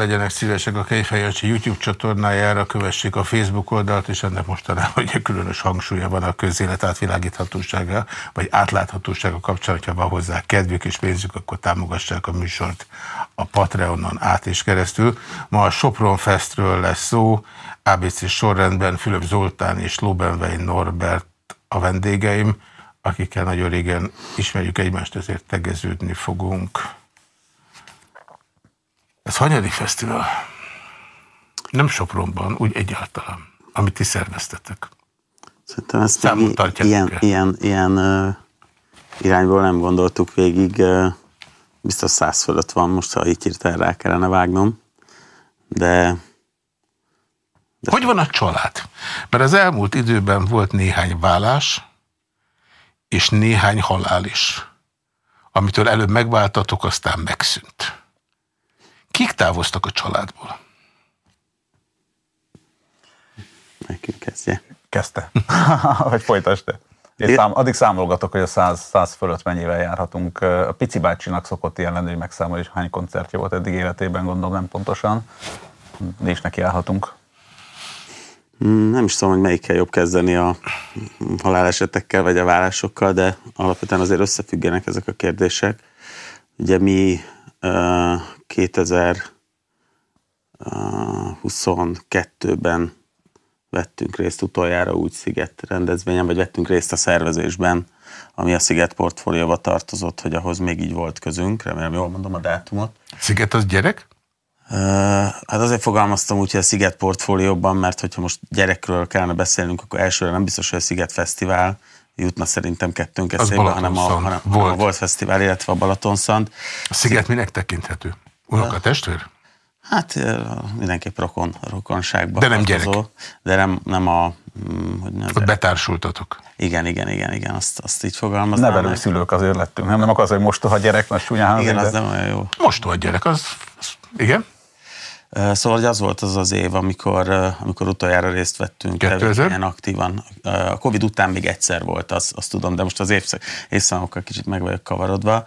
Legyenek szívesek a Kejfejancsi YouTube csatornájára, kövessék a Facebook oldalt, és ennek mostanában ugye különös hangsúlya van a közélet átvilágíthatósága, vagy átláthatósága kapcsolatban, ha van hozzá kedvük és pénzük, akkor támogassák a műsort a Patreonon át és keresztül. Ma a Sopron Festről lesz szó, ABC sorrendben Fülöp Zoltán és Lobenvein Norbert a vendégeim, akikkel nagyon régen ismerjük egymást, ezért tegeződni fogunk. Ez hanyadik fesztivál? Nem Sopronban, úgy egyáltalán, amit ti szerveztetek. Szerintem ezt még ilyen, ilyen, ilyen uh, irányból nem gondoltuk végig. Uh, biztos száz fölött van most, ha így hirtelen rá kellene vágnom. De, de... Hogy van a család? Mert az elmúlt időben volt néhány vállás, és néhány halál is. Amitől előbb megváltatok, aztán megszűnt. Kik távoztak a családból? Nekünk kezdje. Kezdte. Vagy folytasd. Én szám, addig számolgatok, hogy a száz, száz fölött mennyivel járhatunk. A Pici bácsinak szokott ilyen lenni, hogy megszámolja, hogy hány koncertje volt eddig életében, gondolom nem pontosan. De is neki járhatunk. Hmm, nem is tudom, hogy melyikkel jobb kezdeni a halálesetekkel vagy a vállásokkal, de alapvetően azért összefüggenek ezek a kérdések. Ugye mi 2022-ben vettünk részt utoljára úgy Sziget rendezvényen, vagy vettünk részt a szervezésben, ami a Sziget portfólióba tartozott, hogy ahhoz még így volt közünk, remélem jól mondom a dátumot. Sziget az gyerek? Hát azért fogalmaztam úgy, hogy a Sziget portfólióban, mert hogyha most gyerekről kellene beszélnünk, akkor elsőre nem biztos, hogy a Sziget Fesztivál jutna szerintem kettőnk eszébe, hanem a, hanem volt. a Volt Fesztivál, illetve a Balatonszand. A Sziget minek tekinthető? Unoka testvér? Hát mindenképp rokon, rokonságban. De nem gyerek. De nem, nem a... Mm, hogy Ott betársultatok. Igen, igen, igen, igen, azt, azt így fogalmaznám. Nevelőszülők azért lettünk, nem, nem az, hogy mostoha gyerek, most csúnyán Igen, az de... nem olyan jó. Mostoha gyerek, az, az igen. Szóval hogy az volt az az év, amikor, amikor utoljára részt vettünk 2000? ilyen aktívan. A Covid után még egyszer volt, azt, azt tudom, de most az évszámokkal kicsit meg vagyok kavarodva.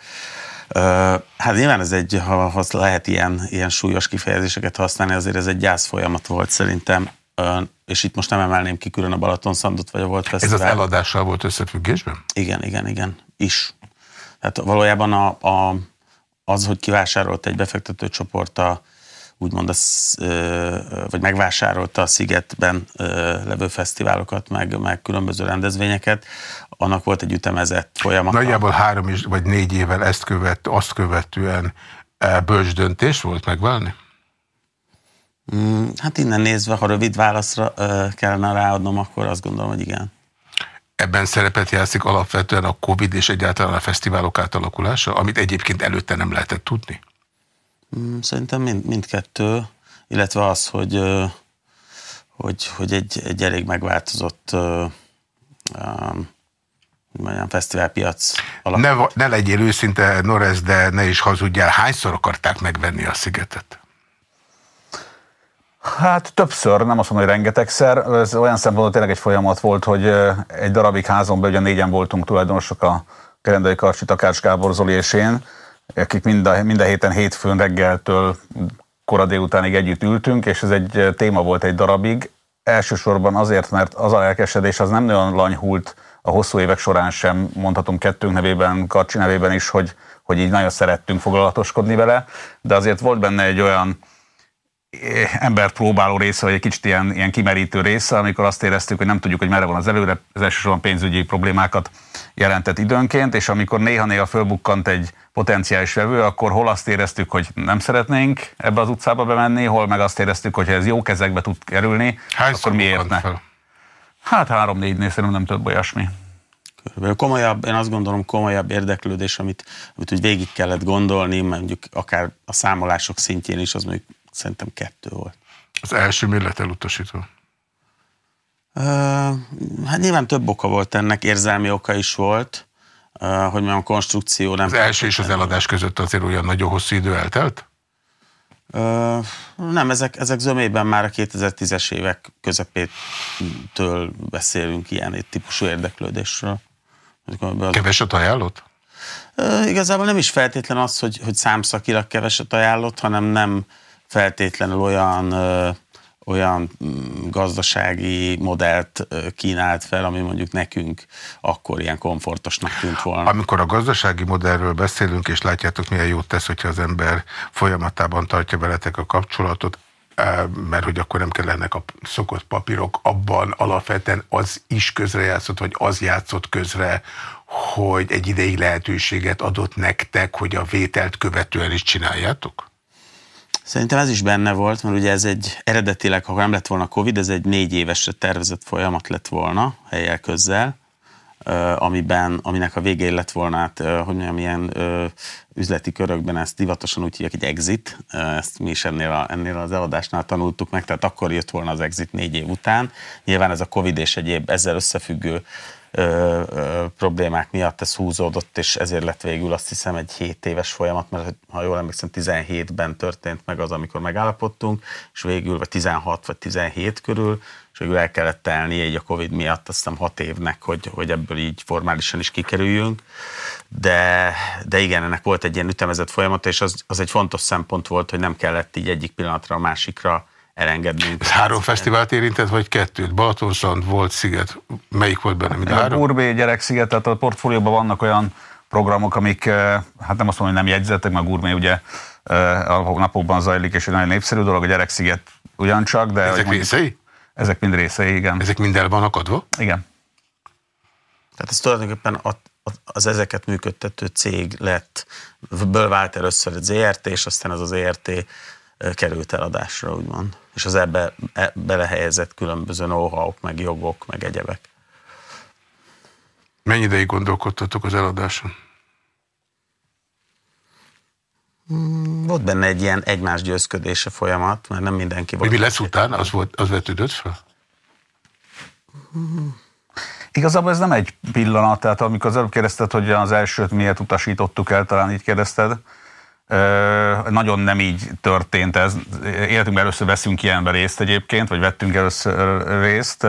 Hát nyilván ez egy, ha, ha lehet ilyen, ilyen súlyos kifejezéseket használni, azért ez egy gyász folyamat volt szerintem, és itt most nem emelném ki külön a Balaton Szandot, vagy a Volt Fesztivál. Ez az eladással volt összefüggésben? Igen, igen, igen, is. Tehát valójában a, a, az, hogy kivásárolt egy befektetőcsoport a, úgymond, az, vagy megvásárolta a Szigetben levő fesztiválokat, meg, meg különböző rendezvényeket, annak volt egy ütemezett folyamat. Nagyjából három is, vagy négy évvel ezt követ, azt követően bölcs döntés volt megválni? Mm, hát innen nézve, ha rövid válaszra kellene ráadnom, akkor azt gondolom, hogy igen. Ebben szerepet játszik alapvetően a Covid és egyáltalán a fesztiválok átalakulása, amit egyébként előtte nem lehetett tudni? Mm, szerintem mind, mindkettő, illetve az, hogy, hogy, hogy egy, egy elég megváltozott olyan fesztiválpiac alakul. Ne, ne legyél őszinte, Norez, de ne is hazudjál. Hányszor akarták megvenni a szigetet? Hát többször, nem azt mondom, hogy rengetegszer. Ez olyan szempontból tényleg egy folyamat volt, hogy egy darabig házon belül, ugye négyen voltunk tulajdonosok a Kerendai Karcsi, Takács Gábor Zoli és én, akik mind a, mind a héten hétfőn reggeltől kora délutánig együtt ültünk, és ez egy téma volt egy darabig. Elsősorban azért, mert az a lelkesedés az nem nagyon lanyhult a hosszú évek során sem, mondhatom kettőnk nevében, Karcsi nevében is, hogy, hogy így nagyon szerettünk foglalatoskodni vele, de azért volt benne egy olyan embert próbáló része, vagy egy kicsit ilyen, ilyen kimerítő része, amikor azt éreztük, hogy nem tudjuk, hogy merre van az előre, ez elsősorban pénzügyi problémákat jelentett időnként, és amikor néha-néha fölbukkant egy potenciális vevő, akkor hol azt éreztük, hogy nem szeretnénk ebbe az utcába bemenni, hol meg azt éreztük, hogy ha ez jó kezekbe tud kerülni, Hány akkor miért ne? Fel? Hát három-négynél szerintem nem több olyasmi. Körülbelül komolyabb, én azt gondolom komolyabb érdeklődés, amit, amit úgy végig kellett gondolni, mondjuk akár a számolások szintjén is, az mondjuk szerintem kettő volt. Az első mi lett elutasítva? Uh, hát nyilván több oka volt ennek, érzelmi oka is volt, uh, hogy mondjam, konstrukció nem... Az első és az eladás között azért olyan nagyon hosszú idő eltelt? Uh, nem, ezek, ezek zömében már a 2010-es évek közepétől beszélünk ilyen típusú érdeklődésről. Keveset ajánlott? Uh, igazából nem is feltétlen az, hogy, hogy számszakilag keveset ajánlott, hanem nem feltétlenül olyan olyan mm, gazdasági modellt kínált fel, ami mondjuk nekünk akkor ilyen komfortosnak tűnt volna. Amikor a gazdasági modellről beszélünk, és látjátok, milyen jót tesz, hogyha az ember folyamatában tartja veletek a kapcsolatot, mert hogy akkor nem kellenek a szokott papírok, abban alapvetően az is közrejátszott, vagy az játszott közre, hogy egy ideig lehetőséget adott nektek, hogy a vételt követően is csináljátok? Szerintem ez is benne volt, mert ugye ez egy eredetileg, ha nem lett volna Covid, ez egy négy évesre tervezett folyamat lett volna helyel közzel, amiben, aminek a végén lett volna, hát, hogy mondjam, ilyen üzleti körökben ezt divatosan úgy hívják, egy exit, ezt mi is ennél, a, ennél az eladásnál tanultuk meg, tehát akkor jött volna az exit négy év után. Nyilván ez a Covid és egyéb ezzel összefüggő ö, ö, problémák miatt ez húzódott, és ezért lett végül azt hiszem egy 7 éves folyamat, mert ha jól emlékszem 17-ben történt meg az, amikor megállapodtunk, és végül, vagy 16 vagy 17 körül, és végül el kellett telni egy a Covid miatt, azt hiszem 6 évnek, hogy, hogy ebből így formálisan is kikerüljünk. De, de igen, ennek volt egy ilyen ütemezett folyamat, és az, az egy fontos szempont volt, hogy nem kellett így egyik pillanatra a másikra elengednünk. Ez három fesztivált érintett, vagy kettőt? Balatonszand, volt sziget. Melyik volt benne? Mind a három? A Gurbé gyereksziget, tehát a portfólióban vannak olyan programok, amik, eh, hát nem azt mondom, hogy nem jegyzettek, mert a Gurbé ugye eh, a napokban zajlik, és egy nagyon népszerű dolog, a gyereksziget ugyancsak, de... Ezek mondjuk, részei? Ezek mind részei, igen. Ezek mind el vannak adva? Igen. Tehát ez tulajdonképpen a, az ezeket működtető cég lett, ből vált először egy ZRT, és aztán az az ERT került eladásra, úgymond. És az ebbe e, belehelyezett különböző know meg jogok, meg egyebek. Mennyi ideig gondolkodtatok az eladáson? Hmm, volt benne egy ilyen egymás győzködése folyamat, mert nem mindenki volt. Mi lesz utána? Az, volt, az vetődött fel? Igazából ez nem egy pillanat, tehát amikor az előbb kérdezted, hogy az elsőt miért utasítottuk el, talán így kérdezted, nagyon nem így történt ez. Életünkben először veszünk ilyenbe részt egyébként, vagy vettünk először részt,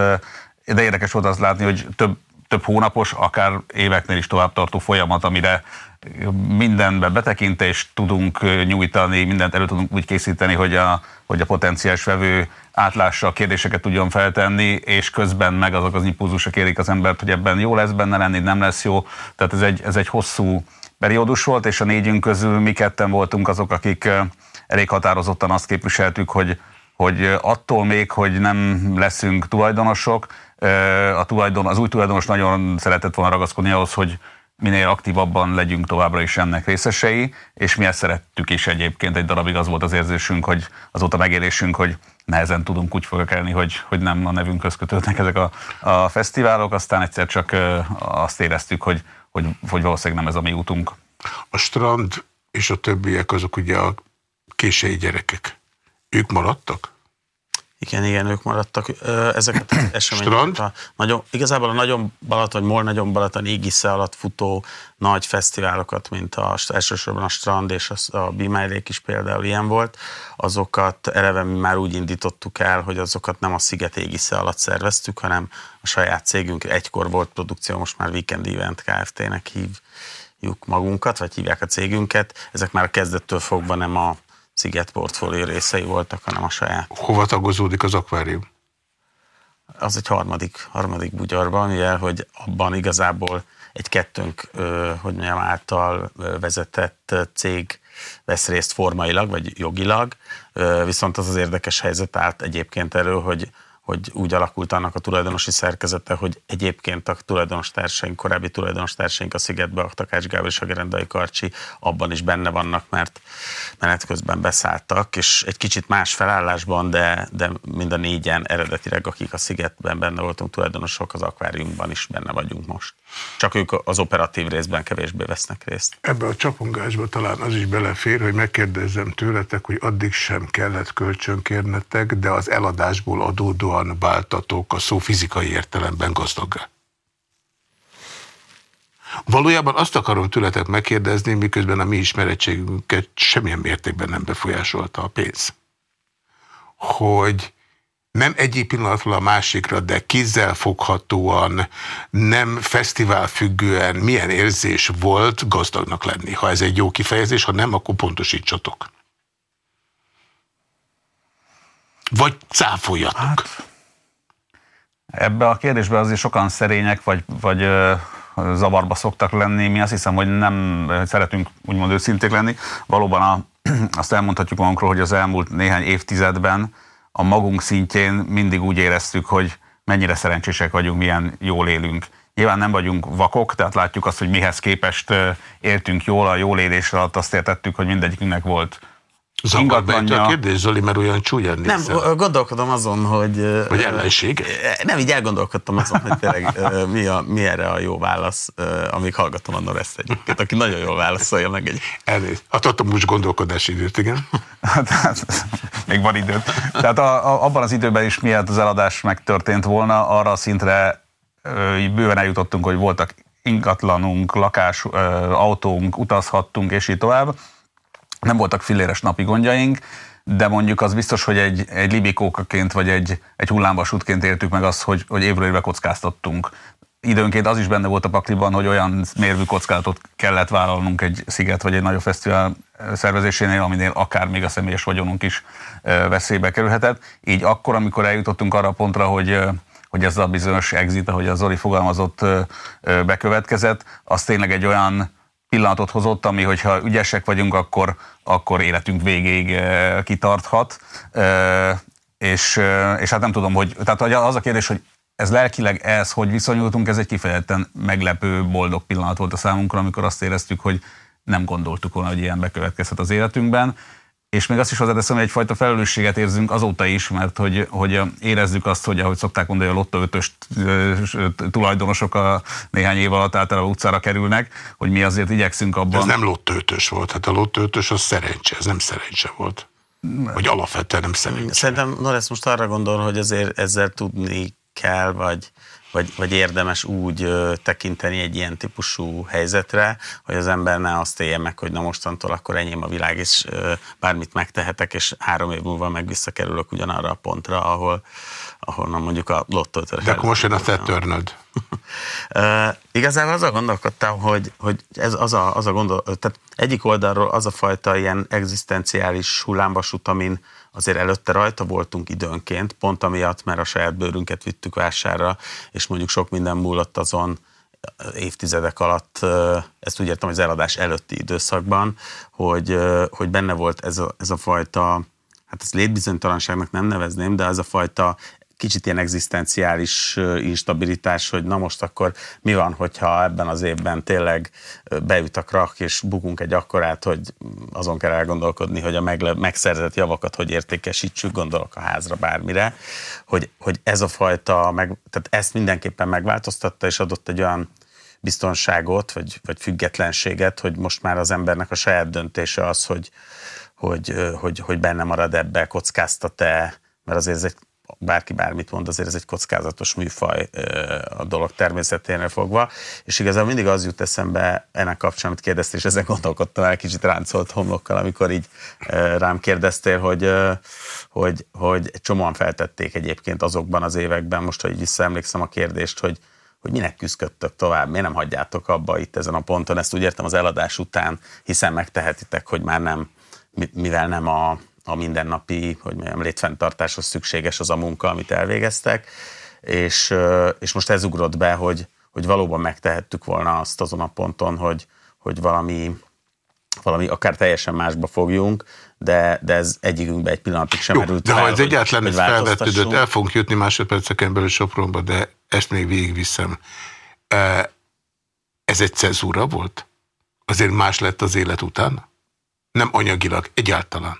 de érdekes volt az látni, hogy több, több hónapos, akár éveknél is tovább tartó folyamat, amire mindenbe betekintést tudunk nyújtani, mindent elő tudunk úgy készíteni, hogy a, hogy a potenciális vevő átlássa a kérdéseket tudjon feltenni, és közben meg azok az impulzusok érik az embert, hogy ebben jó lesz benne lenni, nem lesz jó. Tehát ez egy, ez egy hosszú periódus volt, és a négyünk közül mi ketten voltunk azok, akik elég határozottan azt képviseltük, hogy, hogy attól még, hogy nem leszünk tulajdonosok, a tulajdon, az új tulajdonos nagyon szeretett volna ragaszkodni ahhoz, hogy minél aktívabban legyünk továbbra is ennek részesei, és mi ezt szerettük is egyébként, egy darabig az volt az érzésünk, hogy azóta megélésünk, hogy nehezen tudunk úgy fölkelni, hogy, hogy nem a nevünk kötődnek ezek a, a fesztiválok, aztán egyszer csak azt éreztük, hogy, hogy, hogy valószínűleg nem ez a mi útunk. A strand és a többiek azok ugye a késői gyerekek. Ők maradtak? Igen, igen, ők maradtak. Ezeket az eseményeket. A nagyon, igazából a nagyon Balaton, vagy Mol nagyon Balaton égisze alatt futó nagy fesztiválokat, mint a, elsősorban a Strand és a, a Bimájlék is például ilyen volt, azokat eleve mi már úgy indítottuk el, hogy azokat nem a Sziget égisze alatt szerveztük, hanem a saját cégünk, egykor volt produkció, most már Weekend Event Kft-nek hívjuk magunkat, vagy hívják a cégünket. Ezek már a kezdettől fogva nem a Sziget portfólió részei voltak, hanem a saját. Hova tagozódik az akvárium? Az egy harmadik, harmadik bugyarban, mivel hogy abban igazából egy kettőnk, hogy mondjam, által vezetett cég vesz részt formailag, vagy jogilag, viszont az az érdekes helyzet állt egyébként erről, hogy hogy úgy alakult annak a tulajdonosi szerkezete, hogy egyébként a tulajdonos társaink, korábbi tulajdonos társaink a Szigetbe, a Takács Gábor és a Gerendai Karcsi abban is benne vannak, mert menet közben beszálltak, és egy kicsit más felállásban, de, de mind a négyen eredetileg, akik a Szigetben benne voltunk tulajdonosok, az akváriumban is benne vagyunk most. Csak ők az operatív részben kevésbé vesznek részt. Ebbe a csapongásba talán az is belefér, hogy megkérdezzem tőletek, hogy addig sem kellett kölcsönkérnetek, de az eladásból adódóan váltatók a szó fizikai értelemben gazdaggá. Valójában azt akarom tőletek megkérdezni, miközben a mi ismerettségünket semmilyen mértékben nem befolyásolta a pénz. Hogy nem egyik pillanatról a másikra, de kézzel foghatóan, nem fesztivál függően milyen érzés volt gazdagnak lenni. Ha ez egy jó kifejezés, ha nem, akkor pontosítsatok. Vagy cáfoljatok? Hát, ebbe a kérdésbe azért sokan szerények, vagy, vagy zavarba szoktak lenni. Mi azt hiszem, hogy nem szeretünk úgymond őszinték lenni. Valóban a, azt elmondhatjuk magunkról, hogy az elmúlt néhány évtizedben a magunk szintjén mindig úgy éreztük, hogy mennyire szerencsések vagyunk, milyen jól élünk. Nyilván nem vagyunk vakok, tehát látjuk azt, hogy mihez képest értünk jól, a jól élés alatt azt értettük, hogy mindegyikünknek volt Zavar a kérdés, Zoli, mert olyan csúlyán Nem, gondolkodom azon, hogy... Hogy ellenség? Nem, így elgondolkodtam azon, hogy tényleg mi, a, mi erre a jó válasz, amíg hallgatom a Norest egyébként, aki nagyon jól válaszolja meg egy... Elnézést. Hát adtam most gondolkodási időt, igen. hát, még van idő. Tehát a, a, abban az időben is miért az eladás megtörtént volna, arra a szintre bőven eljutottunk, hogy voltak ingatlanunk, lakás, autónk, utazhattunk, és így tovább nem voltak filléres napi gondjaink, de mondjuk az biztos, hogy egy, egy libikókaként vagy egy, egy hullámvasútként éltük meg azt, hogy, hogy évről évre kockáztattunk. Időnként az is benne volt a pakliban, hogy olyan mérvű kockázatot kellett vállalnunk egy sziget vagy egy nagyobb fesztivál szervezésénél, aminél akár még a személyes vagyonunk is veszélybe kerülhetett. Így akkor, amikor eljutottunk arra a pontra, hogy hogy ez a bizonyos exit, ahogy a Zoli fogalmazott, bekövetkezett, az tényleg egy olyan pillanatot hozott, ami, hogyha ügyesek vagyunk, akkor, akkor életünk végéig eh, kitarthat. Eh, és, eh, és hát nem tudom, hogy, tehát az a kérdés, hogy ez lelkileg ez, hogy viszonyultunk, ez egy kifejezetten meglepő, boldog pillanat volt a számunkra, amikor azt éreztük, hogy nem gondoltuk volna, hogy ilyen bekövetkezhet az életünkben és még azt is hozzáteszem, hogy egyfajta felelősséget érzünk azóta is, mert hogy, hogy érezzük azt, hogy ahogy szokták mondani, a Lotto 5 tulajdonosok a néhány év alatt általában utcára kerülnek, hogy mi azért igyekszünk abban. Ez nem Lotto 5 volt, hát a Lotto 5 az szerencse, ez nem szerencse volt. Vagy alapvetően nem szerencse. Szerintem Noresz most arra gondol, hogy azért ezzel tudni kell, vagy vagy, vagy érdemes úgy tekinteni egy ilyen típusú helyzetre, hogy az ember ne azt élje meg, hogy na mostantól akkor enyém a világ, és bármit megtehetek, és három év múlva meg visszakerülök ugyanarra a pontra, ahol, ahonnan mondjuk a lottót De akkor most jön a te törnöd. uh, igazából az a gondolkodtam, hogy, hogy ez az a, az a gondol, tehát egyik oldalról az a fajta ilyen egzisztenciális hullámvasút, amin azért előtte rajta voltunk időnként, pont amiatt, mert a saját bőrünket vittük vásárra, és mondjuk sok minden múlott azon évtizedek alatt, ezt úgy értem, hogy az eladás előtti időszakban, hogy, hogy benne volt ez a, ez a fajta, hát ezt létbizonytalanságnak nem nevezném, de ez a fajta kicsit ilyen egzisztenciális instabilitás, hogy na most akkor mi van, hogyha ebben az évben tényleg beüt a krak, és bukunk egy akkorát, hogy azon kell elgondolkodni, hogy a megle- megszerzett javakat hogy értékesítsük, gondolok a házra, bármire, hogy, hogy ez a fajta, meg, tehát ezt mindenképpen megváltoztatta, és adott egy olyan biztonságot, vagy, vagy függetlenséget, hogy most már az embernek a saját döntése az, hogy, hogy, hogy, hogy benne marad ebbe, kockáztat-e, mert azért ez egy bárki bármit mond, azért ez egy kockázatos műfaj a dolog természeténél fogva, és igazából mindig az jut eszembe ennek kapcsán, amit kérdeztél, és ezen gondolkodtam el, kicsit ráncolt homlokkal, amikor így rám kérdeztél, hogy, hogy, hogy csomóan feltették egyébként azokban az években, most, hogy visszaemlékszem a kérdést, hogy, hogy minek küzdködtök tovább, miért nem hagyjátok abba itt ezen a ponton, ezt úgy értem az eladás után, hiszen megtehetitek, hogy már nem, mivel nem a, a mindennapi, hogy mondjam, létfenntartáshoz szükséges az a munka, amit elvégeztek, és, és most ez ugrott be, hogy, hogy valóban megtehettük volna azt azon a ponton, hogy, hogy valami, valami akár teljesen másba fogjunk, de, de ez egyikünkbe egy pillanatig sem merült De ha ez egyáltalán ez felvetődött, el fogunk jutni másodperceken belül Sopronba, de ezt még végigviszem. Ez egy cezúra volt? Azért más lett az élet után? Nem anyagilag, egyáltalán.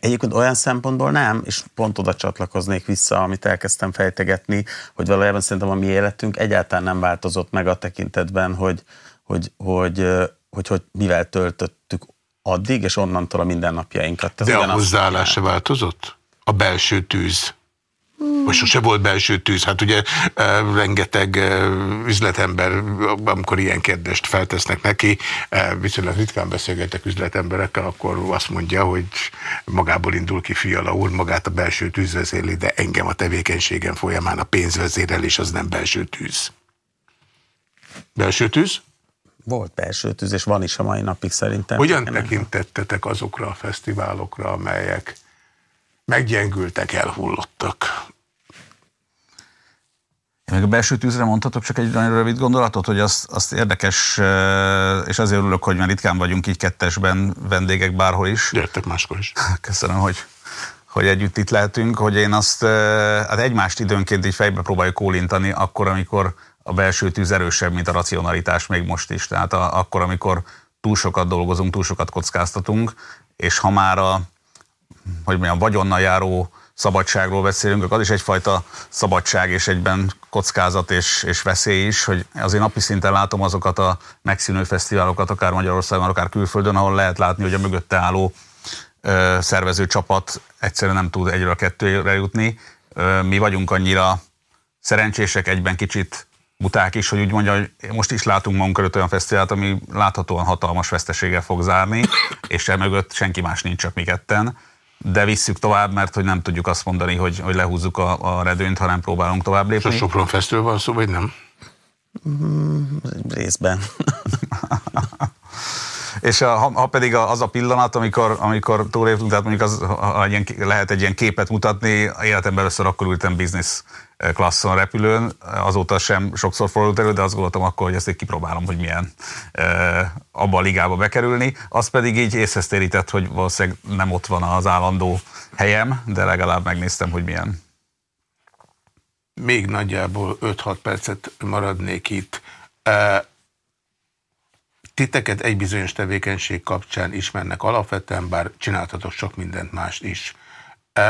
Egyébként olyan szempontból nem, és pont oda csatlakoznék vissza, amit elkezdtem fejtegetni, hogy valójában szerintem a mi életünk egyáltalán nem változott meg a tekintetben, hogy, hogy, hogy, hogy, hogy mivel töltöttük addig, és onnantól a mindennapjainkat. De a hozzáállása változott? A belső tűz? Most sose volt belső tűz. Hát ugye e, rengeteg e, üzletember, amikor ilyen kérdést feltesznek neki, e, viszonylag ritkán beszélgetek üzletemberekkel, akkor azt mondja, hogy magából indul ki Fiala úr, magát a belső tűz vezérli, de engem a tevékenységem folyamán a pénzvezérelés az nem belső tűz. Belső tűz? Volt belső tűz, és van is a mai napig szerintem. Hogyan tekintettetek azokra a fesztiválokra, amelyek meggyengültek, elhullottak. Én meg a belső tűzre mondhatok csak egy nagyon rövid gondolatot, hogy azt, azt érdekes, és azért örülök, hogy már ritkán vagyunk így kettesben vendégek bárhol is. Gyertek máskor is. Köszönöm, hogy, hogy együtt itt lehetünk, hogy én azt hát egymást időnként így fejbe próbáljuk kólintani, akkor, amikor a belső tűz erősebb, mint a racionalitás még most is. Tehát a, akkor, amikor túl sokat dolgozunk, túl sokat kockáztatunk, és ha már a, hogy mondjam, vagyonnal járó szabadságról beszélünk, az is egyfajta szabadság és egyben kockázat és, és veszély is, hogy azért napi szinten látom azokat a megszűnő fesztiválokat, akár Magyarországon, akár külföldön, ahol lehet látni, hogy a mögötte álló ö, szervező csapat egyszerűen nem tud egyről a kettőre jutni. Ö, mi vagyunk annyira szerencsések, egyben kicsit buták is, hogy úgy mondja, hogy most is látunk magunk előtt olyan fesztivált, ami láthatóan hatalmas veszteséggel fog zárni, és mögött senki más nincs, csak mi ketten de visszük tovább, mert hogy nem tudjuk azt mondani, hogy, hogy lehúzzuk a, a redőnyt, hanem próbálunk tovább lépni. És a Sopron Fesztől van szó, vagy nem? Mm, részben. És a, ha, pedig az a pillanat, amikor, amikor túléptünk, tehát mondjuk az, ha ilyen, lehet egy ilyen képet mutatni, életemben először akkor ültem business klasszon repülőn, azóta sem sokszor fordult elő, de azt gondoltam akkor, hogy ezt egy kipróbálom, hogy milyen abba a ligába bekerülni. Az pedig így észhez térített, hogy valószínűleg nem ott van az állandó helyem, de legalább megnéztem, hogy milyen. Még nagyjából 5-6 percet maradnék itt. Titeket egy bizonyos tevékenység kapcsán ismernek alapvetően, bár csináltatok sok mindent mást is.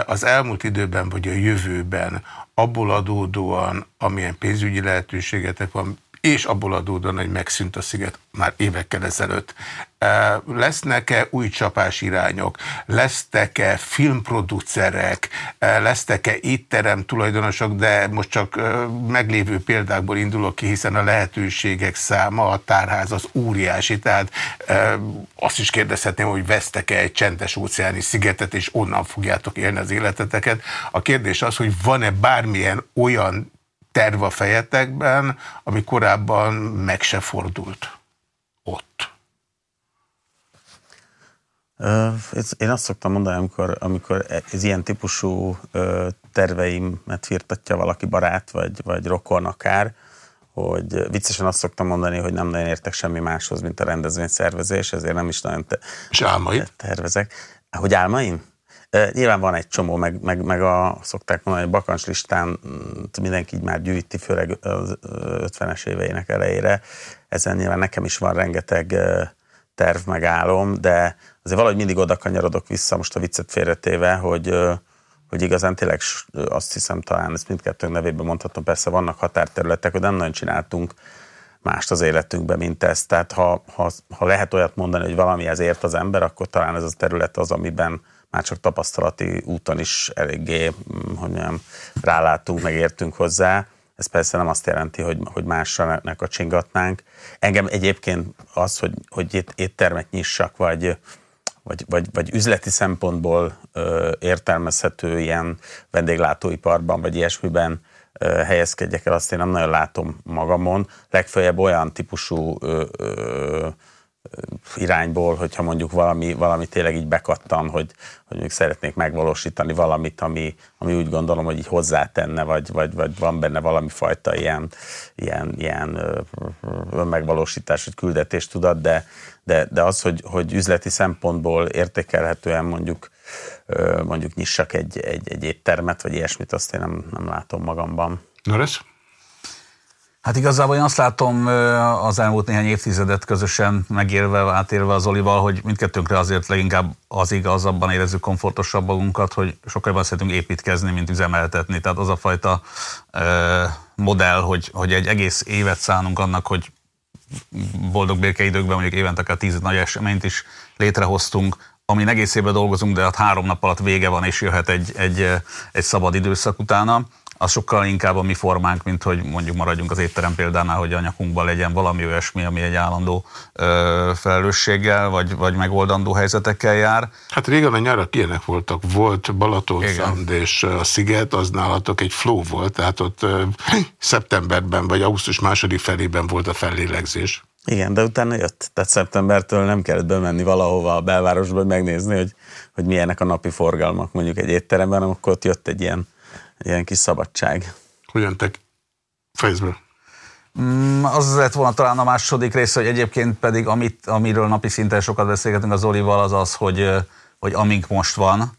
Az elmúlt időben vagy a jövőben abból adódóan, amilyen pénzügyi lehetőségetek van, és abból adódóan, hogy megszűnt a sziget már évekkel ezelőtt. Lesznek-e új csapásirányok? Lesznek-e filmproducerek? Lesznek-e étterem tulajdonosok? De most csak meglévő példákból indulok ki, hiszen a lehetőségek száma, a tárház az óriási. Tehát azt is kérdezhetném, hogy vesztek-e egy csendes óceáni szigetet, és onnan fogjátok élni az életeteket. A kérdés az, hogy van-e bármilyen olyan terv a fejetekben, ami korábban meg se fordult ott? Én azt szoktam mondani, amikor, amikor ez ilyen típusú terveimet firtatja valaki barát, vagy, vagy rokon akár, hogy viccesen azt szoktam mondani, hogy nem nagyon értek semmi máshoz, mint a rendezvényszervezés, ezért nem is nagyon te- És álmaid? tervezek. Hogy álmaim? Nyilván van egy csomó, meg, meg, meg a, szokták mondani, hogy bakancs listán mm, mindenki így már gyűjti, főleg az 50-es éveinek elejére. Ezen nyilván nekem is van rengeteg terv, meg álom, de azért valahogy mindig oda kanyarodok vissza, most a viccet félretéve, hogy, hogy igazán tényleg azt hiszem talán, ezt mindkettőnk nevében mondhatom, persze vannak határterületek, hogy nem nagyon csináltunk mást az életünkben, mint ezt. Tehát ha, ha, ha lehet olyat mondani, hogy valami ezért az ember, akkor talán ez a terület az, amiben már csak tapasztalati úton is eléggé, mm, hogy mondjam, rálátunk, megértünk hozzá. Ez persze nem azt jelenti, hogy, hogy másra ne kacsingatnánk. Engem egyébként az, hogy, hogy éttermet nyissak, vagy, vagy, vagy, vagy üzleti szempontból ö, értelmezhető ilyen vendéglátóiparban, vagy ilyesmiben ö, helyezkedjek el, azt én nem nagyon látom magamon. Legfeljebb olyan típusú ö, ö, irányból, hogyha mondjuk valami, valami tényleg így bekattan, hogy, hogy szeretnék megvalósítani valamit, ami, ami úgy gondolom, hogy így hozzátenne, vagy, vagy, vagy van benne valami fajta ilyen, ilyen, ilyen önmegvalósítás, vagy küldetés tudat, de, de, de az, hogy, hogy üzleti szempontból értékelhetően mondjuk mondjuk nyissak egy, egy, egy éttermet, vagy ilyesmit, azt én nem, nem látom magamban. Norris? Hát igazából én azt látom az elmúlt néhány évtizedet közösen megérve, átérve az Olival, hogy mindkettőnkre azért leginkább az igaz, abban érezzük komfortosabb magunkat, hogy sokkal jobban szeretünk építkezni, mint üzemeltetni. Tehát az a fajta ö, modell, hogy, hogy egy egész évet szánunk annak, hogy boldog békeidőkben mondjuk évente akár tíz nagy eseményt is létrehoztunk, amin egész évben dolgozunk, de hát három nap alatt vége van, és jöhet egy, egy, egy szabad időszak utána az sokkal inkább a mi formánk, mint hogy mondjuk maradjunk az étterem példánál, hogy a nyakunkban legyen valami olyasmi, ami egy állandó ö, felelősséggel, vagy, vagy megoldandó helyzetekkel jár. Hát régen a nyarak ilyenek voltak. Volt Balaton és a Sziget, az nálatok egy flow volt, tehát ott ö, szeptemberben vagy augusztus második felében volt a fellélegzés. Igen, de utána jött. Tehát szeptembertől nem kellett bemenni valahova a belvárosba, megnézni, hogy, hogy milyenek a napi forgalmak mondjuk egy étteremben, akkor ott jött egy ilyen, ilyen kis szabadság. Hogyan te fejezből? Mm, az lett volna talán a második része, hogy egyébként pedig, amit, amiről napi szinten sokat beszélgetünk az Olival, az az, hogy, hogy amink most van,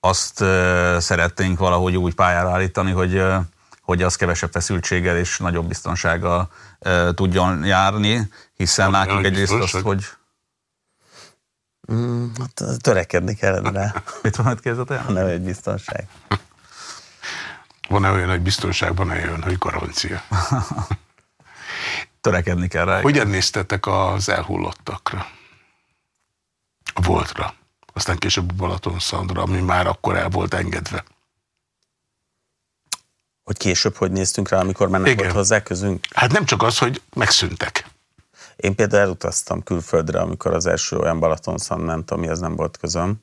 azt szeretnénk valahogy úgy pályára állítani, hogy, hogy az kevesebb feszültséggel és nagyobb biztonsággal tudjon járni, hiszen Van látjuk egyrészt azt, hogy... Mm, hát törekedni kellene rá. Mit van kérdezni? Nem egy biztonság. Van-e olyan, hogy biztonság, van-e olyan, hogy garancia? törekedni kell rá. Hogyan néztetek az elhullottakra? A voltra. Aztán később a Balaton Szandra, ami már akkor el volt engedve. Hogy később hogy néztünk rá, amikor már nem volt hozzá közünk? Hát nem csak az, hogy megszűntek. Én például elutaztam külföldre, amikor az első olyan Balatonszand ment, amihez nem volt közöm.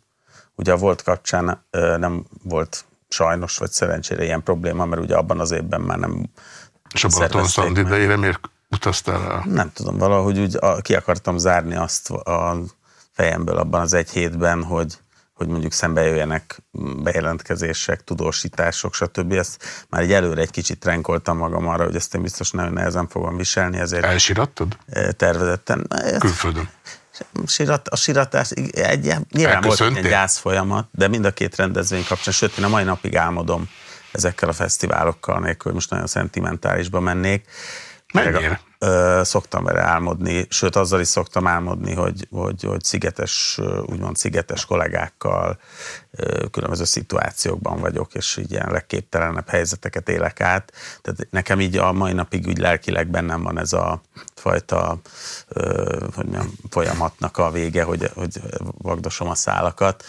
Ugye a volt kapcsán nem volt sajnos, vagy szerencsére ilyen probléma, mert ugye abban az évben már nem És a Balatonszand idejére miért utaztál el? Nem tudom, valahogy úgy ki akartam zárni azt a fejemből abban az egy hétben, hogy, hogy mondjuk szembe jöjjenek bejelentkezések, tudósítások, stb. Ezt már egy előre egy kicsit renkoltam magam arra, hogy ezt én biztos nagyon nehezen fogom viselni, ezért... Elsiratod? Tervezetten. Külföldön? Sirat, a siratás, egy, nyilván volt egy gyász folyamat, de mind a két rendezvény kapcsán, sőt, én a mai napig álmodom ezekkel a fesztiválokkal nélkül, most nagyon szentimentálisba mennék. Mennyire? szoktam vele álmodni, sőt azzal is szoktam álmodni, hogy, hogy, hogy szigetes, úgymond szigetes kollégákkal különböző szituációkban vagyok, és így ilyen legképtelenebb helyzeteket élek át. Tehát nekem így a mai napig úgy lelkileg bennem van ez a fajta hogy mondjam, folyamatnak a vége, hogy, hogy vagdosom a szálakat.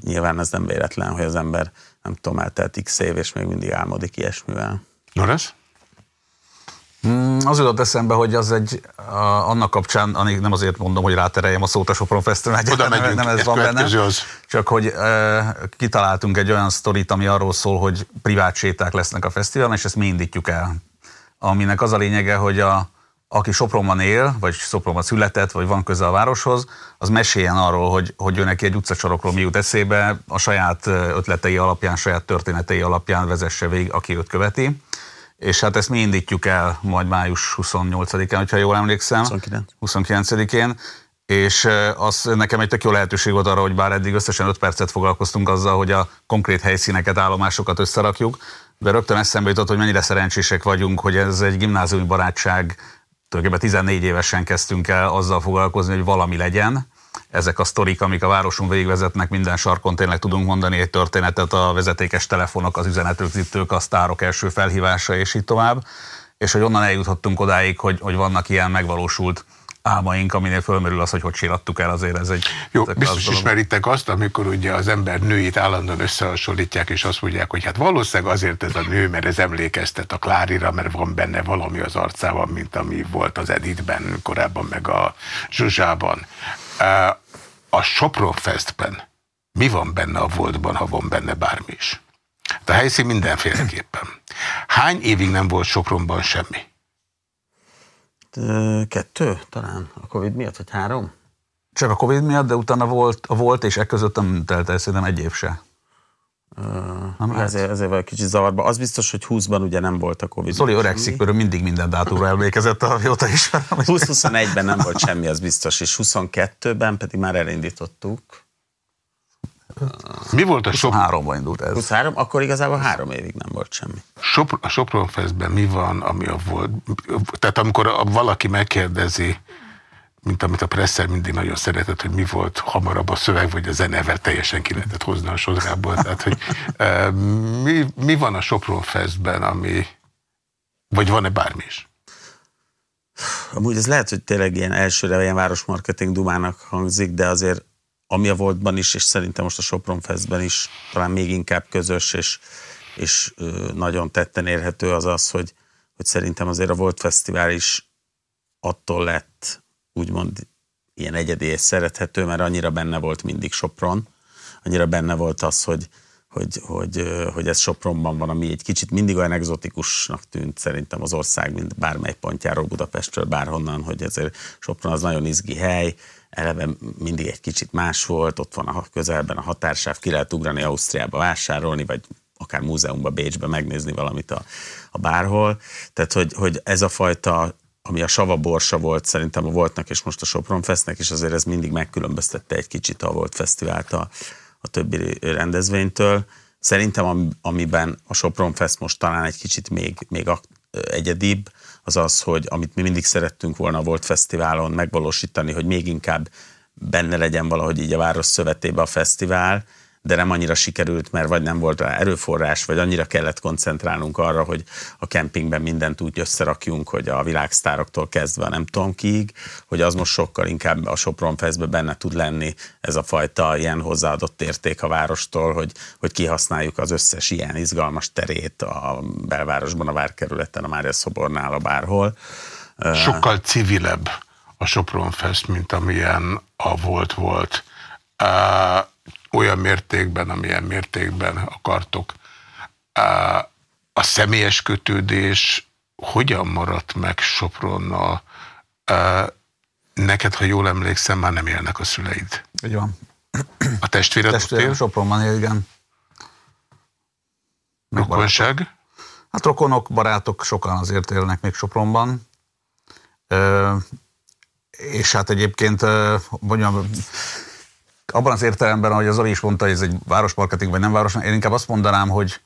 Nyilván ez nem véletlen, hogy az ember nem tudom, eltelt x év, és még mindig álmodik ilyesmivel. Noresz? Mm, az jutott eszembe, hogy az egy, a, annak kapcsán, nem azért mondom, hogy rátereljem a szót a Sopron Fesztivál, nem, nem ez van benne, az. csak hogy e, kitaláltunk egy olyan sztorit, ami arról szól, hogy privát séták lesznek a fesztiválon, és ezt mi indítjuk el. Aminek az a lényege, hogy a, aki Sopronban él, vagy Sopronban született, vagy van köze a városhoz, az meséljen arról, hogy, hogy ő neki egy utcasarokról mi jut eszébe, a saját ötletei alapján, saját történetei alapján vezesse végig, aki őt követi és hát ezt mi indítjuk el majd május 28-án, hogyha jól emlékszem. 29. 29-én, és az nekem egy tök jó lehetőség volt arra, hogy bár eddig összesen 5 percet foglalkoztunk azzal, hogy a konkrét helyszíneket, állomásokat összerakjuk, de rögtön eszembe jutott, hogy mennyire szerencsések vagyunk, hogy ez egy gimnáziumi barátság, tulajdonképpen 14 évesen kezdtünk el azzal foglalkozni, hogy valami legyen, ezek a sztorik, amik a városon végigvezetnek, minden sarkon tényleg tudunk mondani egy történetet, a vezetékes telefonok, az üzenetrögzítők, a sztárok első felhívása, és így tovább. És hogy onnan eljuthattunk odáig, hogy, hogy vannak ilyen megvalósult álmaink, aminél fölmerül az, hogy hogy sírattuk el, azért ez egy... Jó, biztos ismeritek azt, amikor ugye az ember nőit állandóan összehasonlítják, és azt mondják, hogy hát valószínűleg azért ez a nő, mert ez emlékeztet a Klárira, mert van benne valami az arcában, mint ami volt az Editben, korábban meg a Zsuzsában. A Sopron Festben mi van benne a voltban, ha van benne bármi is? De a helyszín mindenféleképpen. Hány évig nem volt Sopronban semmi? Kettő talán. A Covid miatt, vagy három? Csak a Covid miatt, de utána volt, volt és e között nem telt el szerintem egy év se. Nem ezért, ezért vagy kicsit zavarba. Az biztos, hogy 20-ban ugye nem volt a Covid. Zoli öregszik, mert mindig minden dátumra emlékezett, amióta is. 20-21-ben nem volt semmi, az biztos, és 22-ben pedig már elindítottuk. Mi volt a Sopron? Háromban indult ez. 23, akkor igazából három évig nem volt semmi. Sopr a Sopron Festben mi van, ami a volt? Tehát amikor valaki megkérdezi, mint amit a Presser mindig nagyon szeretett, hogy mi volt hamarabb a szöveg, vagy a zenevel teljesen ki lehetett hozni a sodrából. Tehát, hogy e, mi, mi van a Sopron Festben, ami, vagy van-e bármi is? Amúgy ez lehet, hogy tényleg ilyen elsőre ilyen városmarketing dumának hangzik, de azért ami a voltban is, és szerintem most a Sopron Festben is talán még inkább közös, és, és nagyon tetten érhető az az, hogy, hogy szerintem azért a Volt Fesztivál is attól lett úgymond ilyen egyedi és szerethető, mert annyira benne volt mindig Sopron, annyira benne volt az, hogy, hogy, hogy, hogy ez Sopronban van, ami egy kicsit mindig olyan egzotikusnak tűnt szerintem az ország, mint bármely pontjáról, Budapestről, bárhonnan, hogy ezért Sopron az nagyon izgi hely, eleve mindig egy kicsit más volt, ott van a közelben a határsáv, ki lehet ugrani Ausztriába vásárolni, vagy akár múzeumba, Bécsbe megnézni valamit a, a bárhol. Tehát, hogy, hogy ez a fajta ami a Sava Borsa volt szerintem a Voltnak és most a Sopron Festnek, és azért ez mindig megkülönböztette egy kicsit a Volt Fesztivált a, a többi rendezvénytől. Szerintem amiben a Sopron Fest most talán egy kicsit még, még egyedibb, az az, hogy amit mi mindig szerettünk volna a Volt Fesztiválon megvalósítani, hogy még inkább benne legyen valahogy így a város szövetébe a fesztivál, de nem annyira sikerült, mert vagy nem volt rá erőforrás, vagy annyira kellett koncentrálnunk arra, hogy a kempingben mindent úgy összerakjunk, hogy a világsztároktól kezdve nem tudom kiig, hogy az most sokkal inkább a Sopron Festben benne tud lenni ez a fajta ilyen hozzáadott érték a várostól, hogy, hogy kihasználjuk az összes ilyen izgalmas terét a belvárosban, a várkerületen, a Mária szobornál, a bárhol. Sokkal civilebb a Sopron Fest, mint amilyen a volt volt. Uh, olyan mértékben, amilyen mértékben akartok. A személyes kötődés hogyan maradt meg Sopronnal? Neked, ha jól emlékszem, már nem élnek a szüleid. Így van. A testvéred Testvérem Sopronban él, igen. Rokonság? Hát rokonok, barátok sokan azért élnek még Sopronban. Ö, és hát egyébként, mondjam, abban az értelemben, ahogy az Zoli is mondta, hogy ez egy városmarketing vagy nem város, én inkább azt mondanám, hogy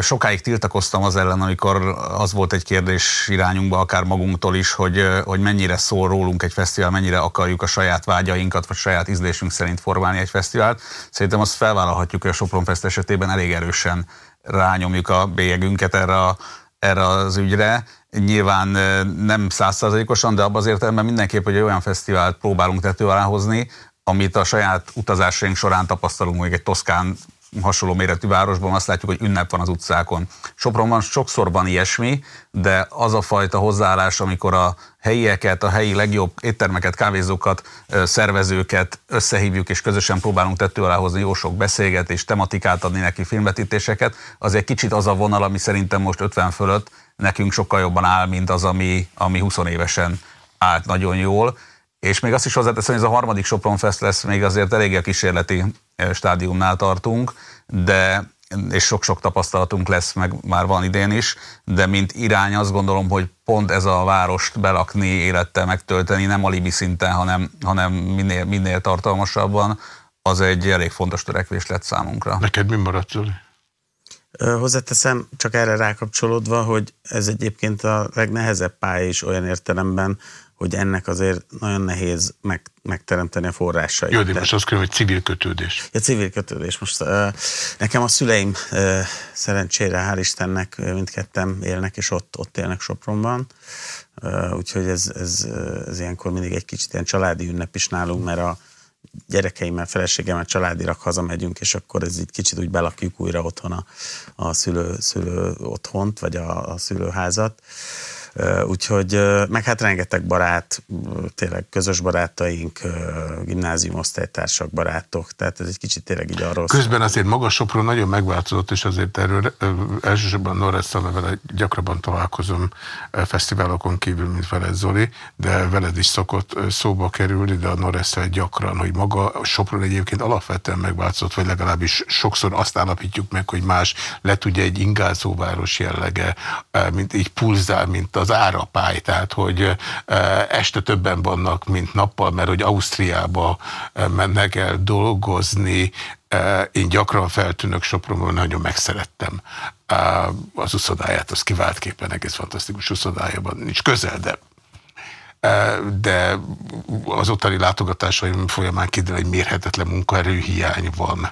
sokáig tiltakoztam az ellen, amikor az volt egy kérdés irányunkba, akár magunktól is, hogy, hogy mennyire szól rólunk egy fesztivál, mennyire akarjuk a saját vágyainkat, vagy saját ízlésünk szerint formálni egy fesztivált. Szerintem azt felvállalhatjuk, hogy a Sopron Fest esetében elég erősen rányomjuk a bélyegünket erre, a, erre az ügyre. Nyilván nem százszázalékosan, de abban az értelemben mindenképp, hogy olyan fesztivált próbálunk tető alá hozni, amit a saját utazásaink során tapasztalunk még egy toszkán hasonló méretű városban, azt látjuk, hogy ünnep van az utcákon. Sopronban sokszor van ilyesmi, de az a fajta hozzáállás, amikor a helyieket, a helyi legjobb éttermeket, kávézókat, szervezőket összehívjuk, és közösen próbálunk tető alá hozni jó sok beszélgetést, tematikát adni neki, filmvetítéseket, az egy kicsit az a vonal, ami szerintem most 50 fölött nekünk sokkal jobban áll, mint az, ami, ami 20 évesen állt nagyon jól és még azt is hozzáteszem, hogy ez a harmadik Sopron Fest lesz, még azért eléggé a kísérleti stádiumnál tartunk, de és sok-sok tapasztalatunk lesz, meg már van idén is, de mint irány azt gondolom, hogy pont ez a várost belakni, élettel megtölteni, nem alibi szinten, hanem, hanem minél, minél tartalmasabban, az egy elég fontos törekvés lett számunkra. Neked mi maradt, Zoli? Hozzáteszem, csak erre rákapcsolódva, hogy ez egyébként a legnehezebb pálya is olyan értelemben, hogy ennek azért nagyon nehéz meg, megteremteni a forrásait. Jó, de most azt kérdem, hogy civil kötődés. Ja, civil kötődés. Most uh, nekem a szüleim uh, szerencsére, hál' Istennek mindketten élnek, és ott, ott élnek Sopronban. Uh, úgyhogy ez, ez, ez ilyenkor mindig egy kicsit ilyen családi ünnep is nálunk, mert a gyerekeimmel, feleségemmel családirak hazamegyünk, és akkor ez így kicsit úgy belakjuk újra otthon a, a szülő, szülő otthont, vagy a, a szülőházat. Úgyhogy, meg hát rengeteg barát, tényleg közös barátaink, gimnázium osztálytársak, barátok, tehát ez egy kicsit tényleg így arról Közben azért maga Sopron nagyon megváltozott, és azért erről elsősorban Norresz, vele gyakrabban találkozom fesztiválokon kívül, mint veled Zoli, de veled is szokott szóba kerülni, de a norresz gyakran, hogy maga Sopron egyébként alapvetően megváltozott, vagy legalábbis sokszor azt állapítjuk meg, hogy más lett ugye egy ingázóváros jellege, mint így pulzál, mint a az árapály, tehát hogy este többen vannak, mint nappal, mert hogy Ausztriába mennek el dolgozni, én gyakran feltűnök Sopronban, nagyon megszerettem. Az uszodáját, az kiváltképpen egész fantasztikus uszodájában, nincs közel, de de az ottani látogatásaim folyamán kiderül, hogy mérhetetlen munkaerőhiány van.